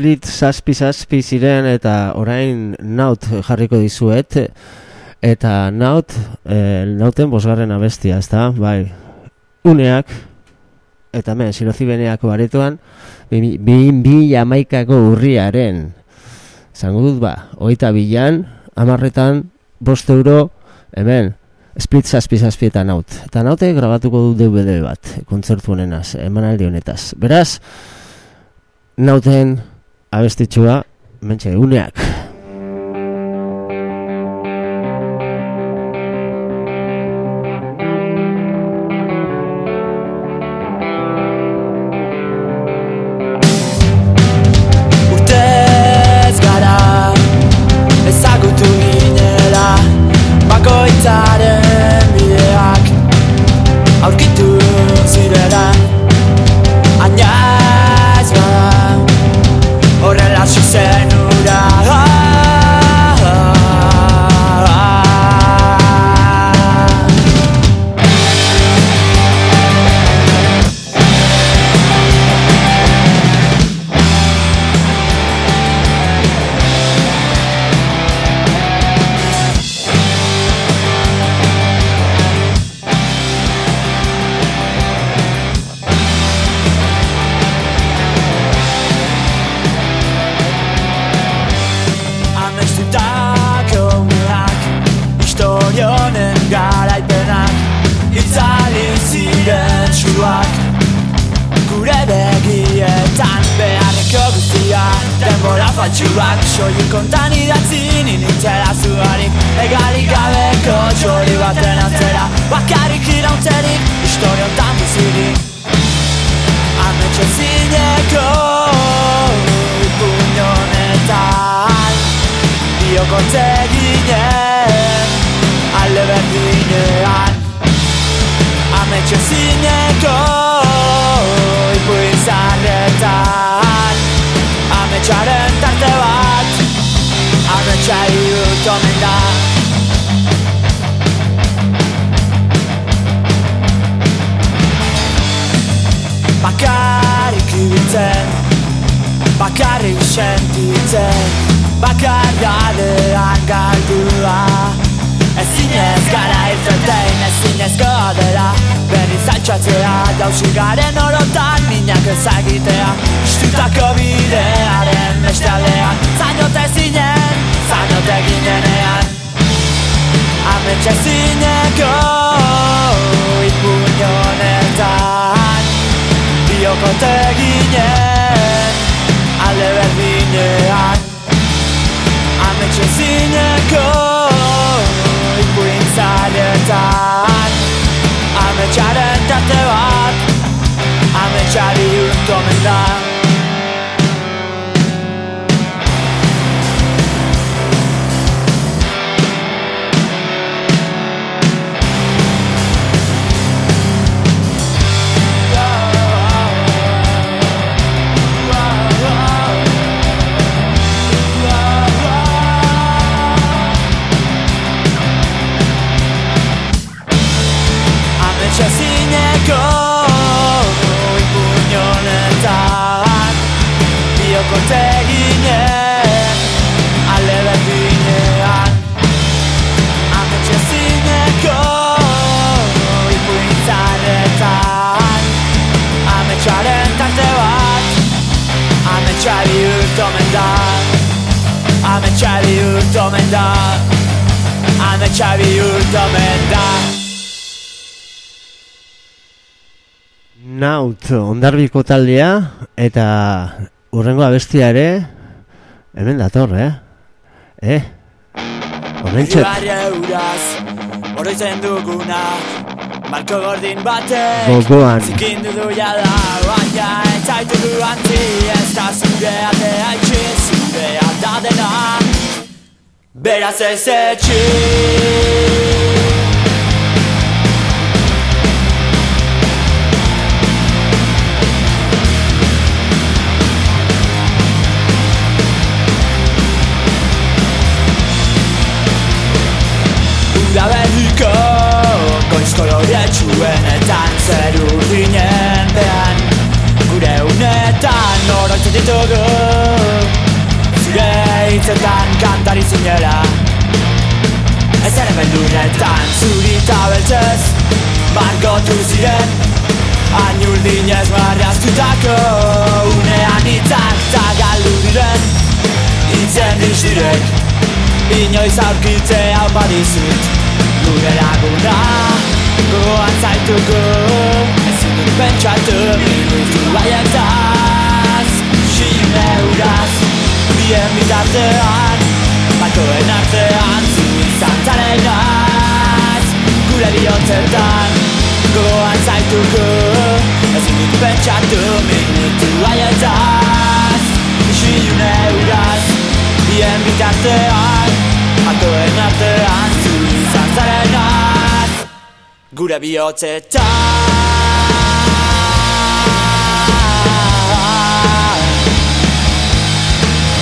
Split zazpi zazpi ziren eta orain naut jarriko dizuet eta naut e, nauten bosgarren abestia, ezta? Bai, uneak eta hemen silozibeneako baretoan bi, bi jamaikako urriaren zango dut ba, oita bilan amarretan bost euro hemen Split zazpi zazpi eta naut. Eta naute grabatuko du DVD bat, kontzertu honenaz, emanaldi honetaz. Beraz, nauten abestitxua, mentxe, uneak. Bakarrik sentitzen Bakardadean galdua Ezinez gara irteten Ezinez godera Berriz altxatzea Jauzi garen orotan Minak ezagitea Istutako bidearen Bestalean Zainote zinen Zainote ginenean Ametxe zineko Ipuñ honetan. Biokote ginen Alde berdinean Ametxe zineko Ipuin zaretan Ametxaren tarte bat Ametxari dut omen da Omen da Ametxari dut omen da Naut ondarbiko taldea eta urrengo abestia ere hemen dator, eh? Eh? Horrentxe, Ibarria euraz, oroitzen duguna Marko gordin batek Gogoan. Zikin dudu jada Baina entzaitu du antzi Ez da zure atea itxi Zurea da dena Beraz ez etxi Ura berriko Goiz kolorietsuenetan Zer urdinen behan. Gure unetan Oroitzen ditugu hitzetan kantari zinela. Ez ere beldunetan zuri eta beltzez Margotu ziren. Hain urdinez marraztutako Unean hitzak eta galdu diren. Itzen dizdirek Inoiz aurkitzea badizut. Gure laguna Goan zaituko Ezin dut pentsatu Minutu haietaz Bien bitartean Bakoen artean Zu izan zarenaz Gure bihotzetan Goan zaituko Ezin dut pentsatu Minutu haietaz Sine uraz Bien bitartean Atoen artean zu izan zarenaz Gure bihotzetan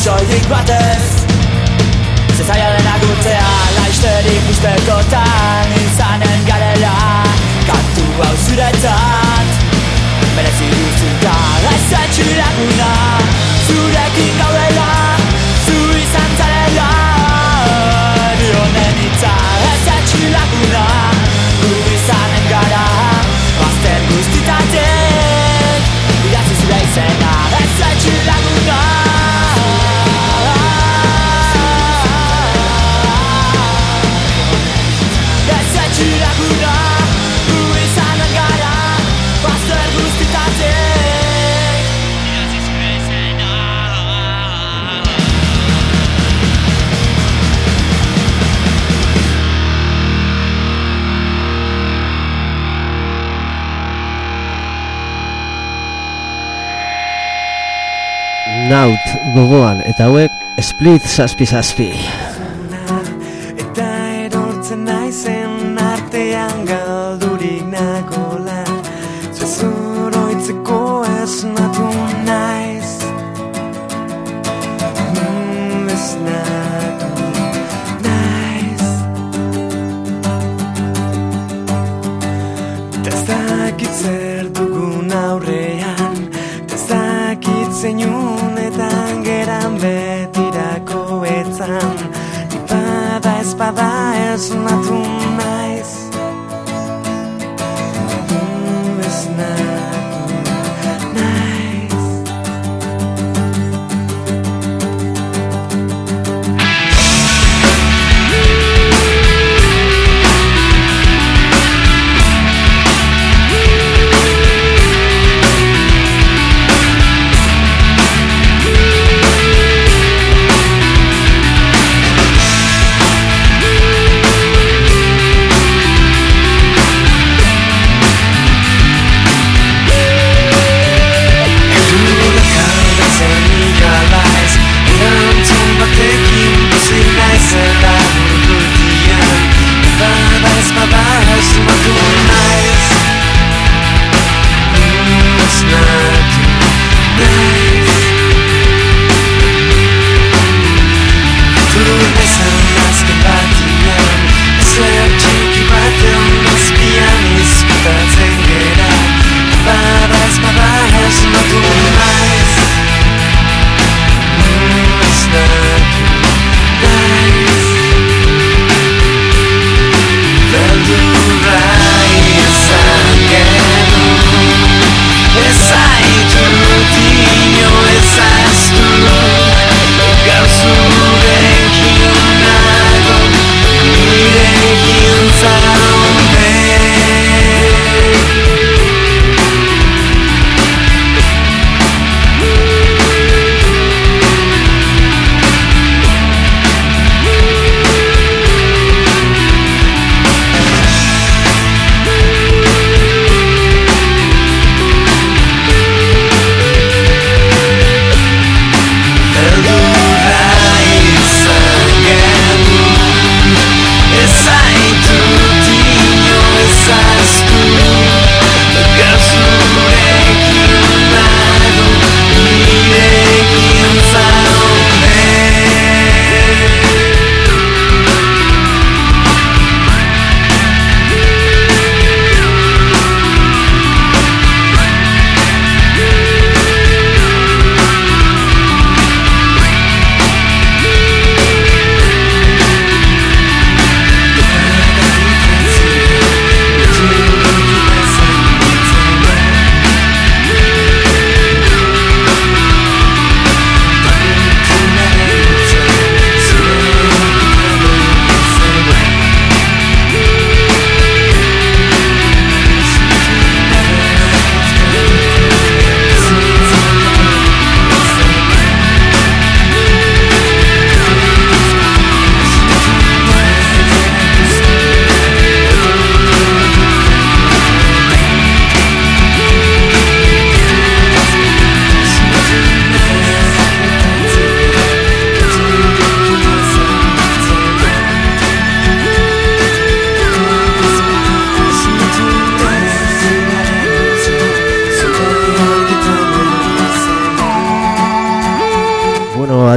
Itzoidik batez. Zezaila dena gutzea, laizterik ustekotan Izanen garela, kantu hau zuretzat Merezi duzuta, ez etxu laguna. Zurekin gaudela, zu izan zarela. Dionen itza, ez etxu laguna Gu izanen gara, bazter guztitatek Idatzi zure izena, Naut gogoan eta hauek split zazpi zazpi.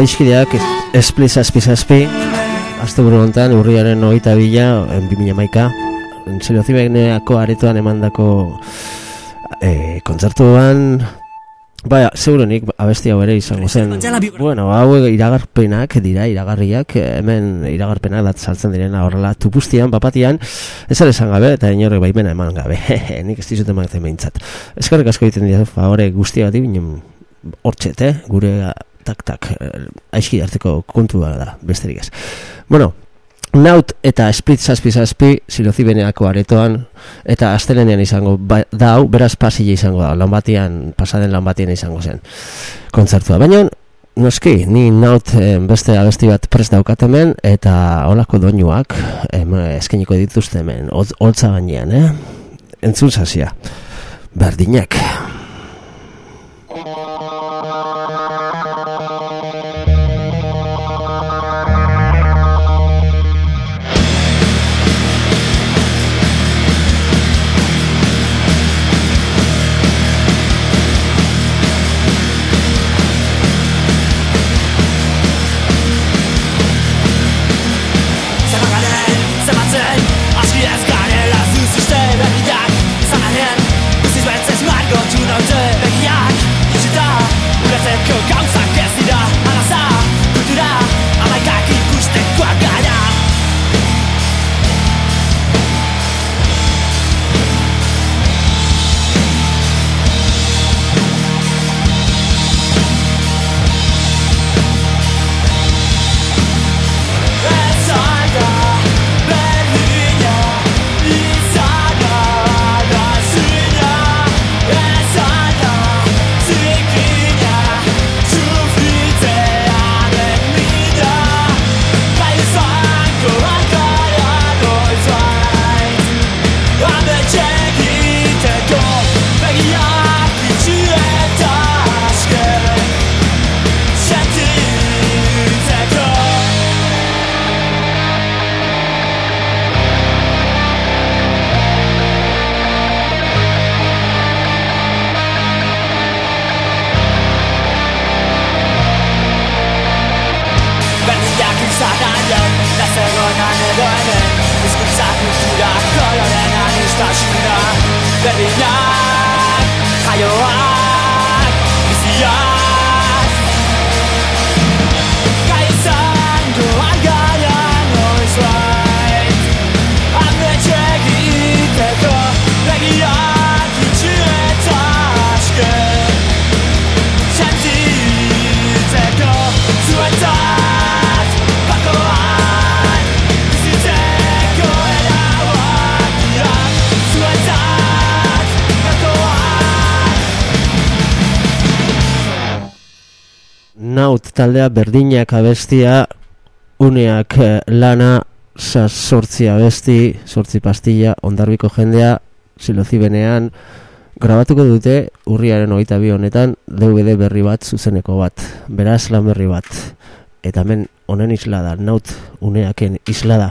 Adiskideak espli zazpi zazpi. Azte buru honetan, urriaren hogeita bila, en 2000 maika Zilozibeneako aretoan emandako e, kontzertuan. Baina, segurenik abesti hau ere izango zen. Bueno, hau iragarpenak dira, iragarriak Hemen iragarpenak dat saltzen direna horrela Tupustian, papatian, ez ere esan gabe Eta inorrek baimena eman gabe. [laughs] Nik ez dizuten ematen behintzat. Eskarrik asko egiten dira, favore guztia bat hortxet, eh? gure tak-tak aizki hartzeko kontua da, besterik ez. Bueno, Naut eta Split Zazpi Zazpi silozibeneako aretoan eta astelenean izango ba, da hau, beraz pasile izango da, lan batian, pasaden lan batian izango zen kontzertua. Baina, noski, ni naut eh, beste abesti bat prest daukat hemen eta holako doinuak em, eskeniko dituzte hemen, holtza gainean, eh? Entzun zazia, berdinak. Koloren anistasuna Berdinak, taldea berdinak abestia uneak eh, lana sortzi abesti, sortzi pastilla, ondarbiko jendea silozibenean grabatuko dute urriaren hogeita bi honetan DVD berri bat zuzeneko bat, beraz lan berri bat. Eta hemen honen isla da, naut uneaken isla da.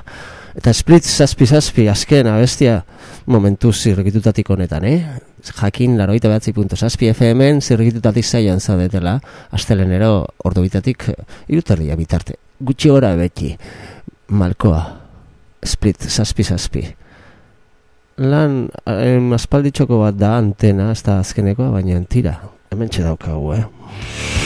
Eta split zazpi zazpi azken abestia momentu zirrikitutatik honetan, eh? jakin laroita behatzi punto zazpi FM-en zirrikitutatik zailan zaudetela astelenero ordu bitatik irutarria bitarte. Gutxi gora beti malkoa split zazpi zazpi. Lan em, aspalditxoko bat da antena ez da azkenekoa baina tira hemen daukagu eh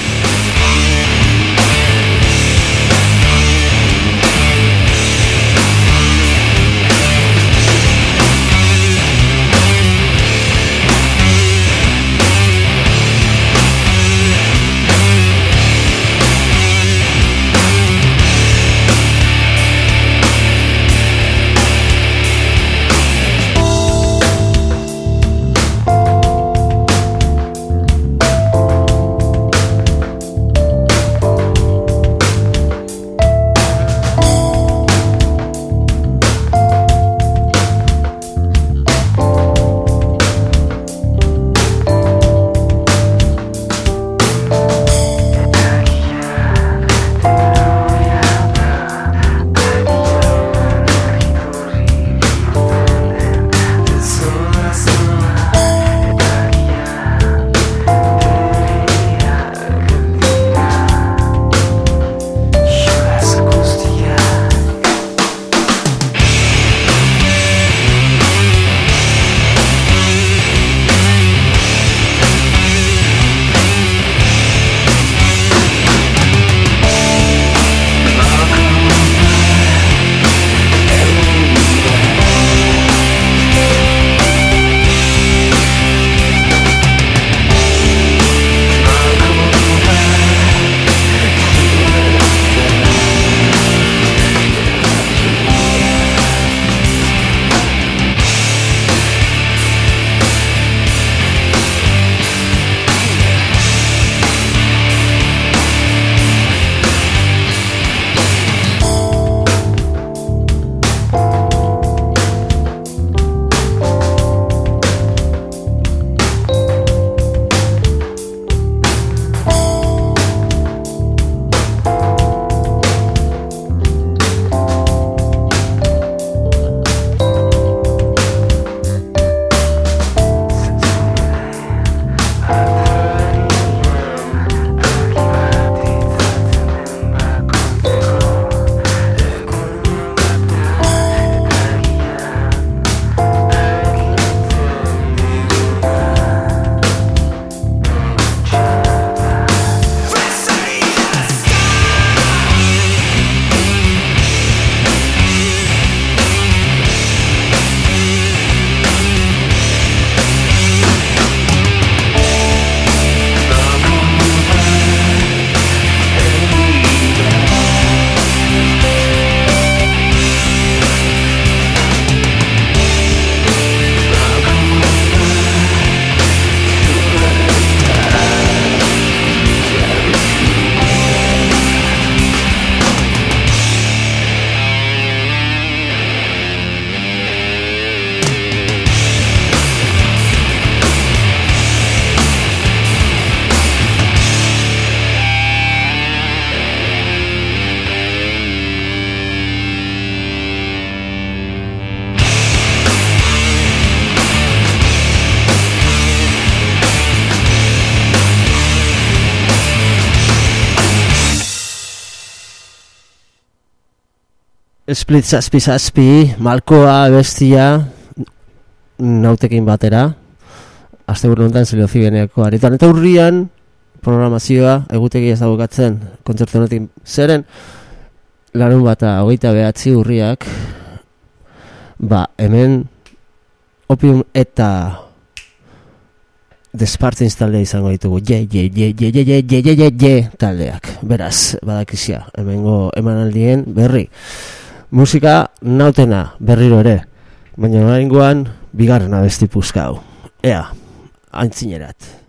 Split zazpi zazpi, Malkoa, Bestia, nautekin batera, azte burun honetan zilozi beneako aretan. Eta urrian, programazioa, egutegi ez dagokatzen, kontzertu honetik zeren, larun bata, hogeita behatzi urriak, ba, hemen, opium eta Despartins taldea izango ditugu. Je, je, je, je, je, je, je, je, je, taldeak. Beraz, badakizia hemengo emanaldien berri musika nautena berriro ere. Baina oraingoan bigarren abesti puzkau ea, antzinerat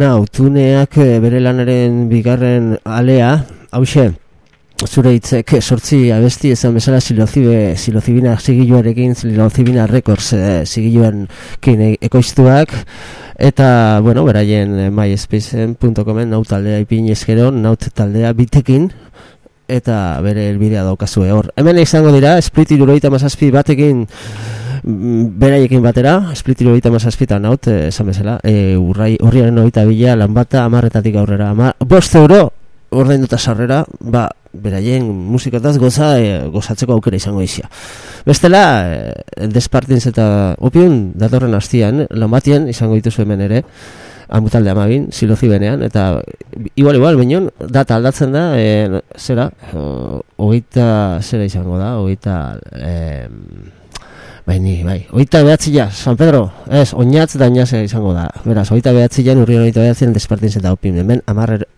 Nau, tuneak eh, bere lanaren bigarren alea, hause, zure hitzek sortzi abesti esan bezala silozibe, silozibina zigiluarekin, silozibina records eh, zigiluan kin ekoiztuak, eta, bueno, beraien eh, myspacen.comen naut taldea ipin eskero, naut taldea bitekin, eta bere elbidea daukazue hor. Hemen izango dira, split iruroita mazazpi batekin, beraiekin batera, split iruroita mazazpi eta naut, eh, esan bezala, e, urrai, urriaren hogeita bila, lan bata, amarretatik aurrera, ama, bost euro, ordainduta sarrera, ba, beraien musikataz goza, e, gozatzeko aukera izango izia. Bestela, e, Despartins eta Opium datorren hastian, lan batien izango dituzu hemen ere, amutalde amabin, silozi benean, eta igual, igual, bainon, data aldatzen da, e, zera, o, hogeita, zera izango da, hogeita, e, bai, ni, bai, hogeita behatzia, San Pedro, ez, oinatz da oinatz izango da, beraz, hogeita behatzian, urrian hogeita behatzian, Despartins eta Opium, hemen, amarrer,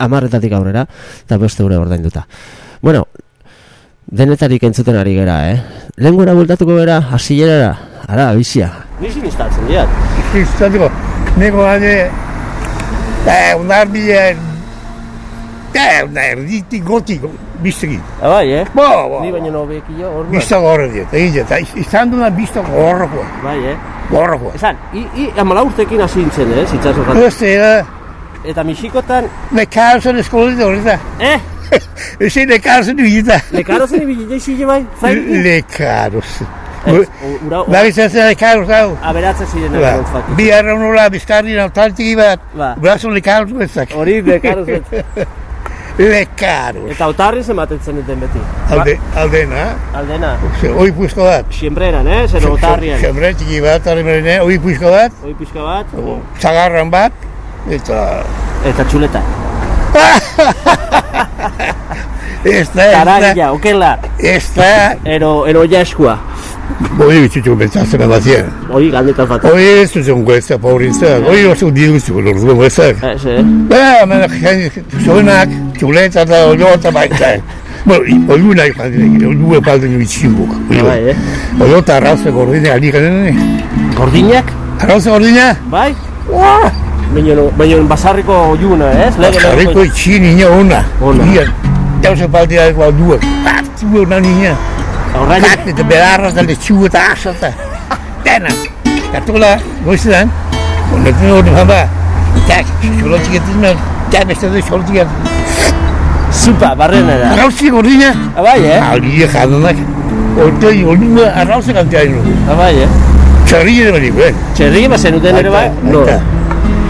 amarretatik aurrera, eta beste ure ordainduta. Bueno, denetarik entzuten ari gera, eh? Lehen gura bultatuko gera, hasilerara, ara, bizia. Nixin iztatzen diat. Izateko, nego hane, eh, unar bile, eh, unar gotik, biztegi. Abai, eh? Bo, bo, Ni baino nobekio, orduan. bizta gorra diet, egin diet, izan duna bizta gorrokoa, Bai, eh? gorrokoa. Esan, i, i, amala urtekin hasi nintzen, eh? Zitzazo jaten. [laughs] Ez era, Eta misikotan, lekarzen eskoleta horreta, eh? ezin lekarzen duita. Lekaro zen ibili jaizile bai? Bagiz ez da lekaroz hau. aberatza ziren Ba, aberatza Bi arra nola bizkarri nautaltiki bat, Ba. brazo lekaroz bezak. Hori lekaro zen. [laughs] Lekaroz. Eta otarri ematen zenuten beti. Alde, aldena, Aldena. ze, oi puizko bat. Siempre eran, eh? Zer otarrian. Sembre txiki bat, arre merene, oi puizko bat, Hoi pixka bat. zagarran bat, eta... Eta txuleta. [laughs] Ez da, ez da, Karagila, okela. ez da, Ero, ero jaskua. oi bitxutxo pentsatzen batien. Hoi galdetan bat. Oi ez zuzen guetza, pobrintzak, oi oso diruztu, lortu guetzak. Ez, eh? Ba, mena, zonak, txuleta eta oiota baita. Bueno, oiuna izan dira, oiua palde nio itximbuk. Bai, eh? Oiota arrauze gordine ali garen, Gordinak? arrauze gordina? Bai? Baina, baina basarriko oiuna, ez? Lege Jarriko itxi niña ona. Ona. Ia, jauze palde algo duak. Batzu una niña. Horrain, Bat, eta belarraz da letxu eta asata. Dena. Katola, goizetan, honetan hori jamba. Tak, xolotik etizmen, tak beste du xolotik zupa, barrenera. Arrauze gordina? Abai, eh? Algie jadanak. Orte olua arrauze kantea ino. Abai, eh? Txarri ere banik, ben. Txerri bazenuten ere bai? No.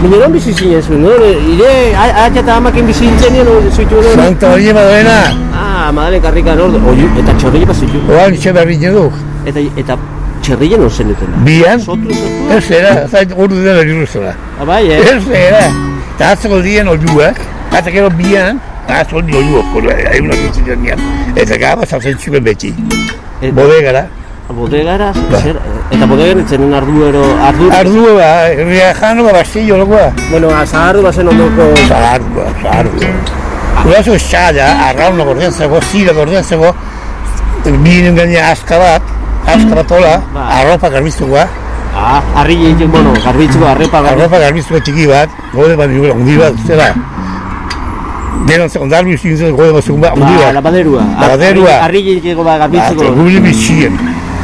Non bizi zinen zuen, no? Ire, aia eta amakin bizi nintzen nien, zuitu nuen. Santa Maria Madalena, Ah, madalen karrikan ordu. Oiu, eta txerri bat zitu. oan itxe berri du. Eta, eta txerri non zenuten. Bian, Sotru, sotru. ez era, zait urdu dena iruzora. Abai, eh? Ez era. Eta atzeko dien oluak, eta gero bian, atzeko di oluak, hain una dutzen nian. Eta gaba zautzen txuken beti. Bodegara. Bodegara, zer, eta bodegan itzenen arduero, ardu... Ardua, ba, herria jano, ba, bastillo, lokoa. Bueno, azahardu bazen ondoko... Zardua, zardua. Guraso xala, arrauna gordentzeko, zira gordentzeko, binen gaina aska bat, aska bat hola, Ba. arropa garbiztukoa, Ah, harri egin, bueno, garbitzeko arrepa garbi. arropa garbiztuko txiki bat, gode bat nire hundi bat, zera. Denon ze ondarbi zintzen gode bat zegoen bat, hundi Ba, bat. labaderua. Labaderua. Harri egin ba, Ba, gure bizien,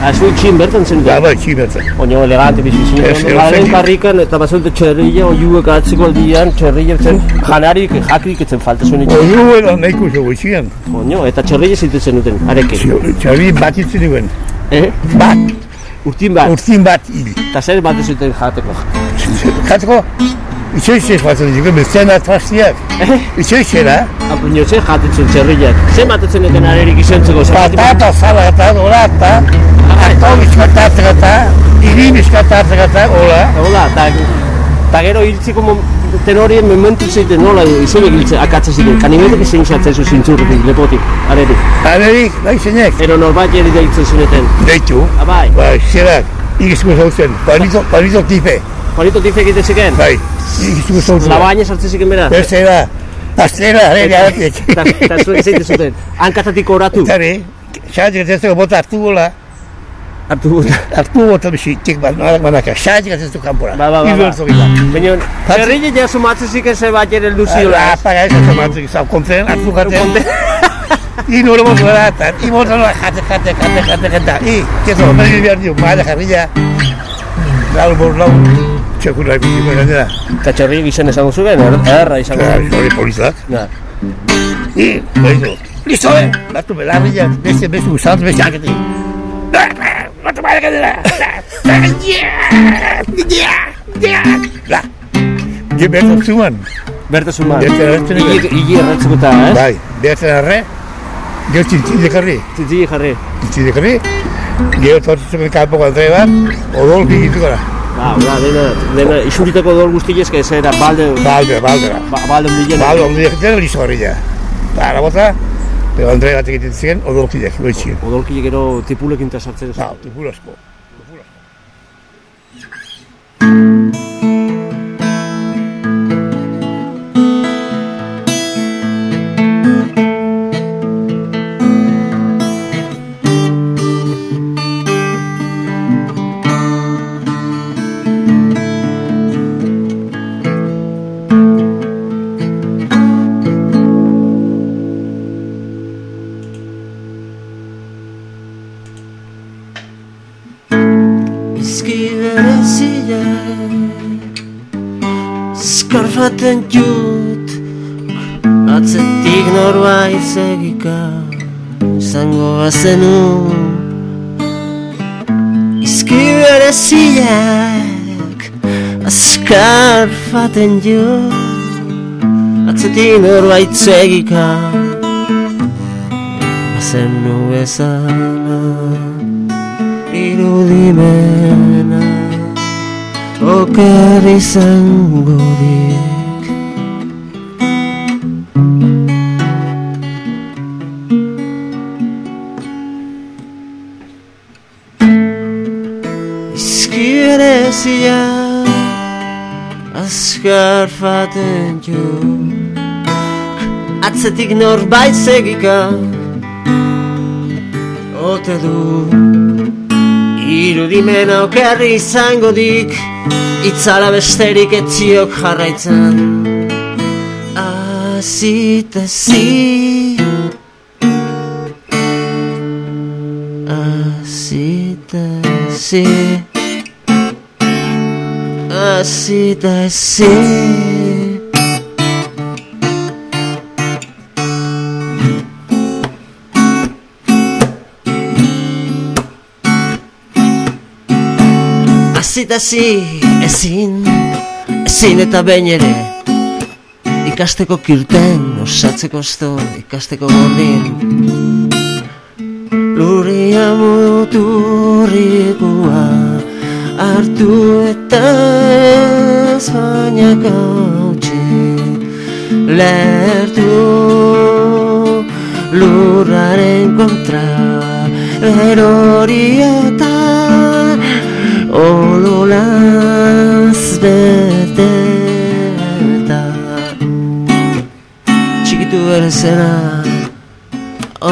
Azu txin bertan zen ba, da. ba, tximetzen. Oino elegante bizi zen. Ez, ez, ez. karrikan eta bazolte txerrilla oiuek atzeko aldian txerrilla zen janarik jakrik etzen falta zuen itxen. Oio edo nahiko zego izien. Oino, eta txerrilla zintzen zenuten, arekin. Txarri bat itzen duen. Eh? Bat, Urtin bat, urtin bat hil. eta zer bat zuten jateko. Katzeko, itxoitzez bat zuen, bezena trastiak. Eh? Itxoitzera, Apuño, zer jatetzen txerrillak. Zer batetzen eten arerik izantzeko. zer batetzen- patata, salata, dorata, atau bizkatatzekata, iri bizkatatzekata, hola. Hola, eta eta gero hiltzeko mo- tenorien momentu zeiten nola izan egiltze akatze ziren. Kanimetek izan izatzen zu zintzurretik, lepotik, arerik. Arerik, bai zeinek, Ero norbait eri deitzen zuneten. deitu, Abai, bai, zerak, ikizko zautzen, panito, panito tipe, Juanito tife egiten ziken. bai, ikizko zautzen. Labaina sartzen ziken bera. Ez era, aztera, ere, aratik. Eta eta zuek zeite zuten. Hankatatik oratu. Tare, xatik ez bota hartu gola, Hartu bota. hartu bota bizi, tik bat, norak manaka, xatik ez du kanpora. Ba, ba, ba, ba. Ibertzo gila. Baina, zerrile ja sumatzen ziken ze bat ere luzio. Ah, paga ez ez amatzen, zau, konten, hartu jaten. I no lo vamos a dar, y vos no jate, jate, jate, jate, jate, y que eso, me diría yo, madre jarrilla, lau, bor, lau, txekura ikutiko gainera, Eta txerri gizan esango zuen, er- erra izango zuen. hori polizak, Ja. y, eso, listo, eh, batu belarrilla, beste, beste, usant, beste, batu madre gainera, la, Ge bertan zuan, Berta zuman. Berta erretzen ere. Igi igi erretzeko eta, eh? bai, bertan arre, gero txintzi jarri, Titi jarri. txintzi jarri, gero tortzuzen kanpoko andre bat, odol gigitu gara. Ba, ba, dena, dena, isuritako dol guztiez, que zera, balde, Balde, baldera. ba, balde hundien. Balde, ondo egiten, liso garrila. Eta ara bota, pero andre bat egiten ziren, odol gilek, goitzien. Odolki gero tipulekin ta sartzen. Ba, tipulasko. Izki Skarfaten jut Atzetik norbait segika Izango bazenu. Izki bereziak Skarfaten jut Atzetik norbait segika. Bazenu bezala irudimena oker izango dik azkar faten jo Atzetik norbait segika Ote du. Irudimena okerri izango dik Itzala besterik etziok jarraitzen. Azita zi Zi Azita zi Azitazi ezin, ezin eta behin ere. Ikasteko kirten, osatzeko esto, ikasteko gordin. Luria muturrikua hartu eta ez baina gautxi Lertu lurraren kontra erorietan odolaz beteta. Txikitu ere zera,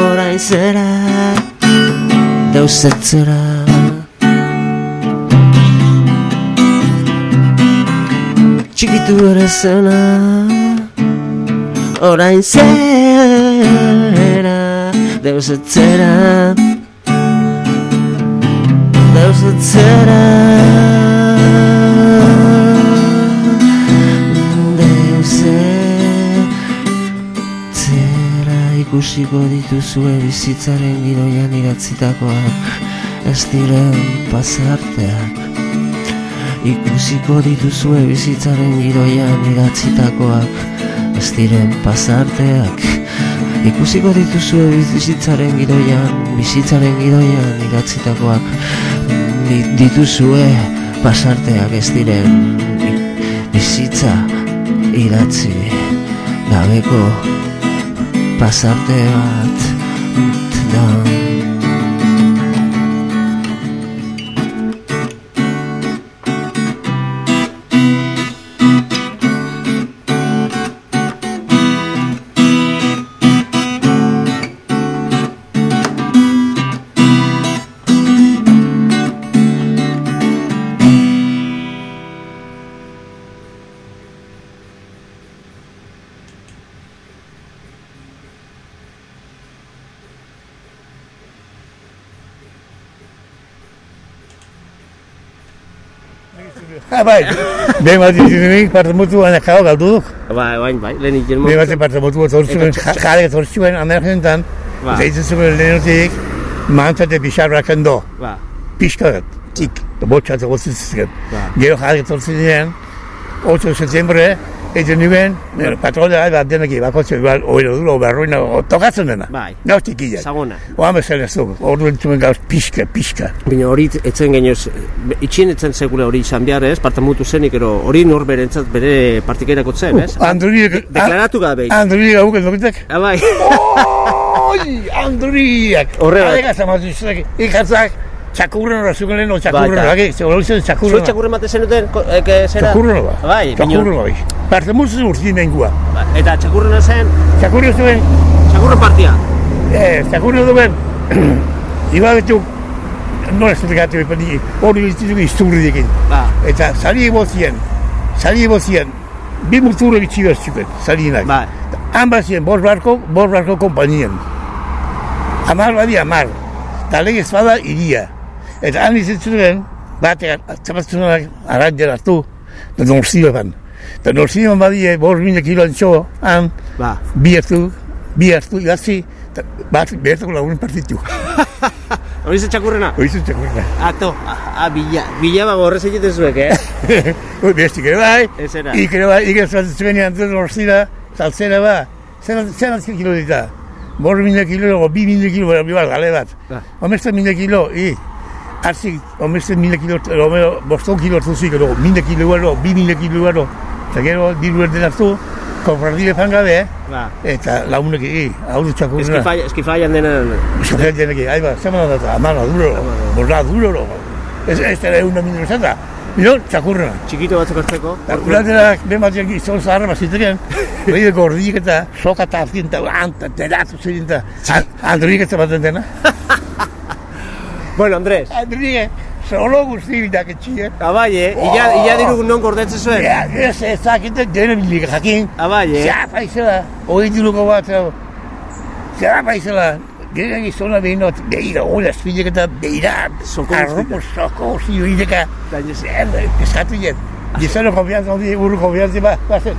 orain zera, deusetzera Txikitu ere zena, orain zera, deusetzera Deusetzera Deusetzera ikusiko dituzue bizitzaren giroian idatzitakoak Ez diren pasarteak Ikusiko dituzue bizitzaren giroian idatzitakoak Ez diren pasarteak Ikusiko dituzue bizitzaren gidoian, bizitzaren gidoian idatzitakoak Di- dituzue pasarteak ez diren bi- bizitza idatzi gabeko pasarte bat da. Behin bat izinuik, parte mutu, anak hau galdu duk. Bai, bai, bai, lehen ikin Behin bat parte mutu, zortzuen, jarek zortzuen, amergentan, Ba. eta itzen zuen lehenotik, mantzate pixarrak endo, Ba, pixkarat, tik, botxat gozitzitzen. Ba. Gero jarek zortzen diren, 8 septiembre, eta nuen, patrola bat denak bakotzen, igual, oiro duro, berroina, tokatzen dena. Bai. Gauz tikilak. Zagona. Oan bezala ez du, ordu entzuen gauz pixka, pixka. Bina hori etzen genioz, itxien etzen sekule hori izan behar ez, parte mutu zenik, ero hori norberentzat bere partikeirako zen, ez? Anduriak... Deklaratu gabe. Anduriak hauken dokitek. Ah, bai. Oi, Anduriak. Horregatik. Alega zamatu izuzak, ikatzak, txakurren hori zuken lehen, txakurren hori, hori zen txakurren Zue txakurren bate zenuten, ko- eke zera? Txakurren hori. Bai, bino. Txakurren hori. Parte muzu urtin nengua. Ba, Eta txakurrena zen, Txakurren zuen, txakurren partia. eh, txakurren duen, [clears throat] iba betu, nola esplikatu, epani, hori bizituko izturridekin. Ba, Eta sali ebozien, sali ebozien, bi muturro bitxi behar salinak. ba, Han bazien, bos barko, bos barko kompanien. Amar badi amar. Eta legez bada iria. Eta han izitzuen, batean, txapaztunak arantzen hartu, da norzio ban. Da norzio badie, bos mila kilo antxo, han, Ba. bi hartu, bi hartu, igatzi, eta bat behertako lagunen partitu. [laughs] Hori ze txakurrena? Oizu txakurra. Ato, a, a bila, bila bago horrez egiten zuek, eh? [laughs] Ui, bestik ere bai, ik ere bai, ik ez zuen antzen norzira, saltzera ba, zen atzien kilo dita. Bos mila kilo, bi mila kilo, bi bat, gale bat. Ba. Homeste mila kilo, i, hartzik, homeste mila kilo, o boston kilo hartu zik, ero, mila kilo ero, bi mila kilo ero, eta gero, diru erden hartu, konfrardile fan gabe, eh? Ba. eta lagunek egi, hau du Eski, txakurra. falla, eski fallan denen... Eskotzen denek, ahí ba, zemana data, amana duro, borra duro, ez ez dara egun da minu esata, mino, txakurra. Txikito batzuk hartzeko. Kuraterak, ben bat jaki, zon zaharra baziteken, [laughs] behi de gordik eta soka eta azkin eta anta, teratu zein eta Andrik ez baten dena. [laughs] Bueno, Andres. Andrik, solo guzti bitak etxie. Abai, eh? Ila, ila diru non gordetzen zuen? Ja, ez ez zakiten dena bilik jakin. Abai, eh? Zea paizela, hori diruko bat, hau. Zea paizela, gero gizona behin not, behira, hori azpilek eta behira, arropo soko, zio hileka, zer, eskatu jen. Gizano konfianza, hori burru konfianza, ba, bazen.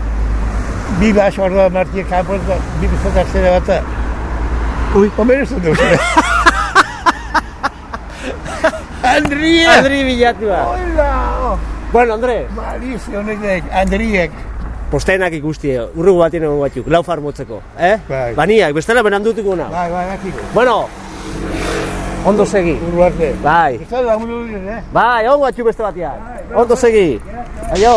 Bi baso ardoa martie kampo, bi bizotak zera bat, Ui. Homero ez dut. Andria! Andri bilatua. Hola! Bueno, Andres. Malizio honek, Andriek. Postenak ikusti, urrugu batien egon batzuk, lau farmotzeko, eh? Bai. Baniak, bestela benan dutiko na. Bai, bai, akiko. Bueno, ondo segi. Uru arte. Bai, da lagundu dira, eh? bai, ongo batxu beste batean. Ondo segi. Aio.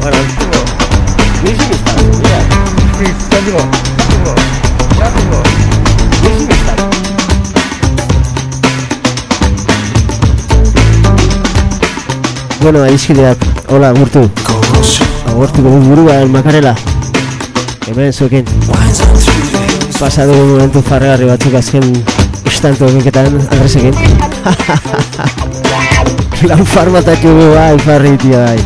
Bueno, nisi biztan, mira, Sí, tanto. Bueno, aizkideak, hola, agurtu. Agurtu dugu burua, el makarela. Hemen zuekin. Pasa dugu momentu farregarri batzuk azken istantu eginketan, adresekin. [laughs] Lan farmatatu gu bai, farri tia bai.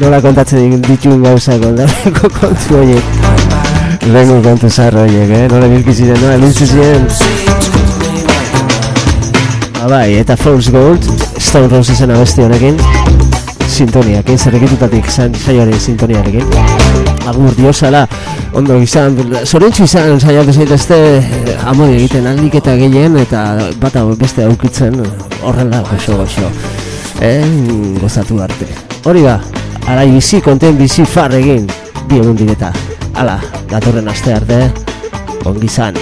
Nola kontatzen dituen gauzak ondabeko [laughs] kontu horiek. Lengu kontu zarro horiek, eh? Nola bilki ziren, nola lintzu ziren. Ah, bai, eta False Gold, Stone Rosesen abesti honekin. Sintoniakin, zerrekitutatik zan saioaren sintoniarekin. Agur diosala, ondo izan, zorentzu izan saiatu zaitezte eh, amodi egiten aldik eta gehien eta bata beste aukitzen horrela goxo goxo. Eh, gozatu arte. Hori da, arai bizi, konten bizi far egin, bi egun direta. Hala, datorren aste arte, ongi izan.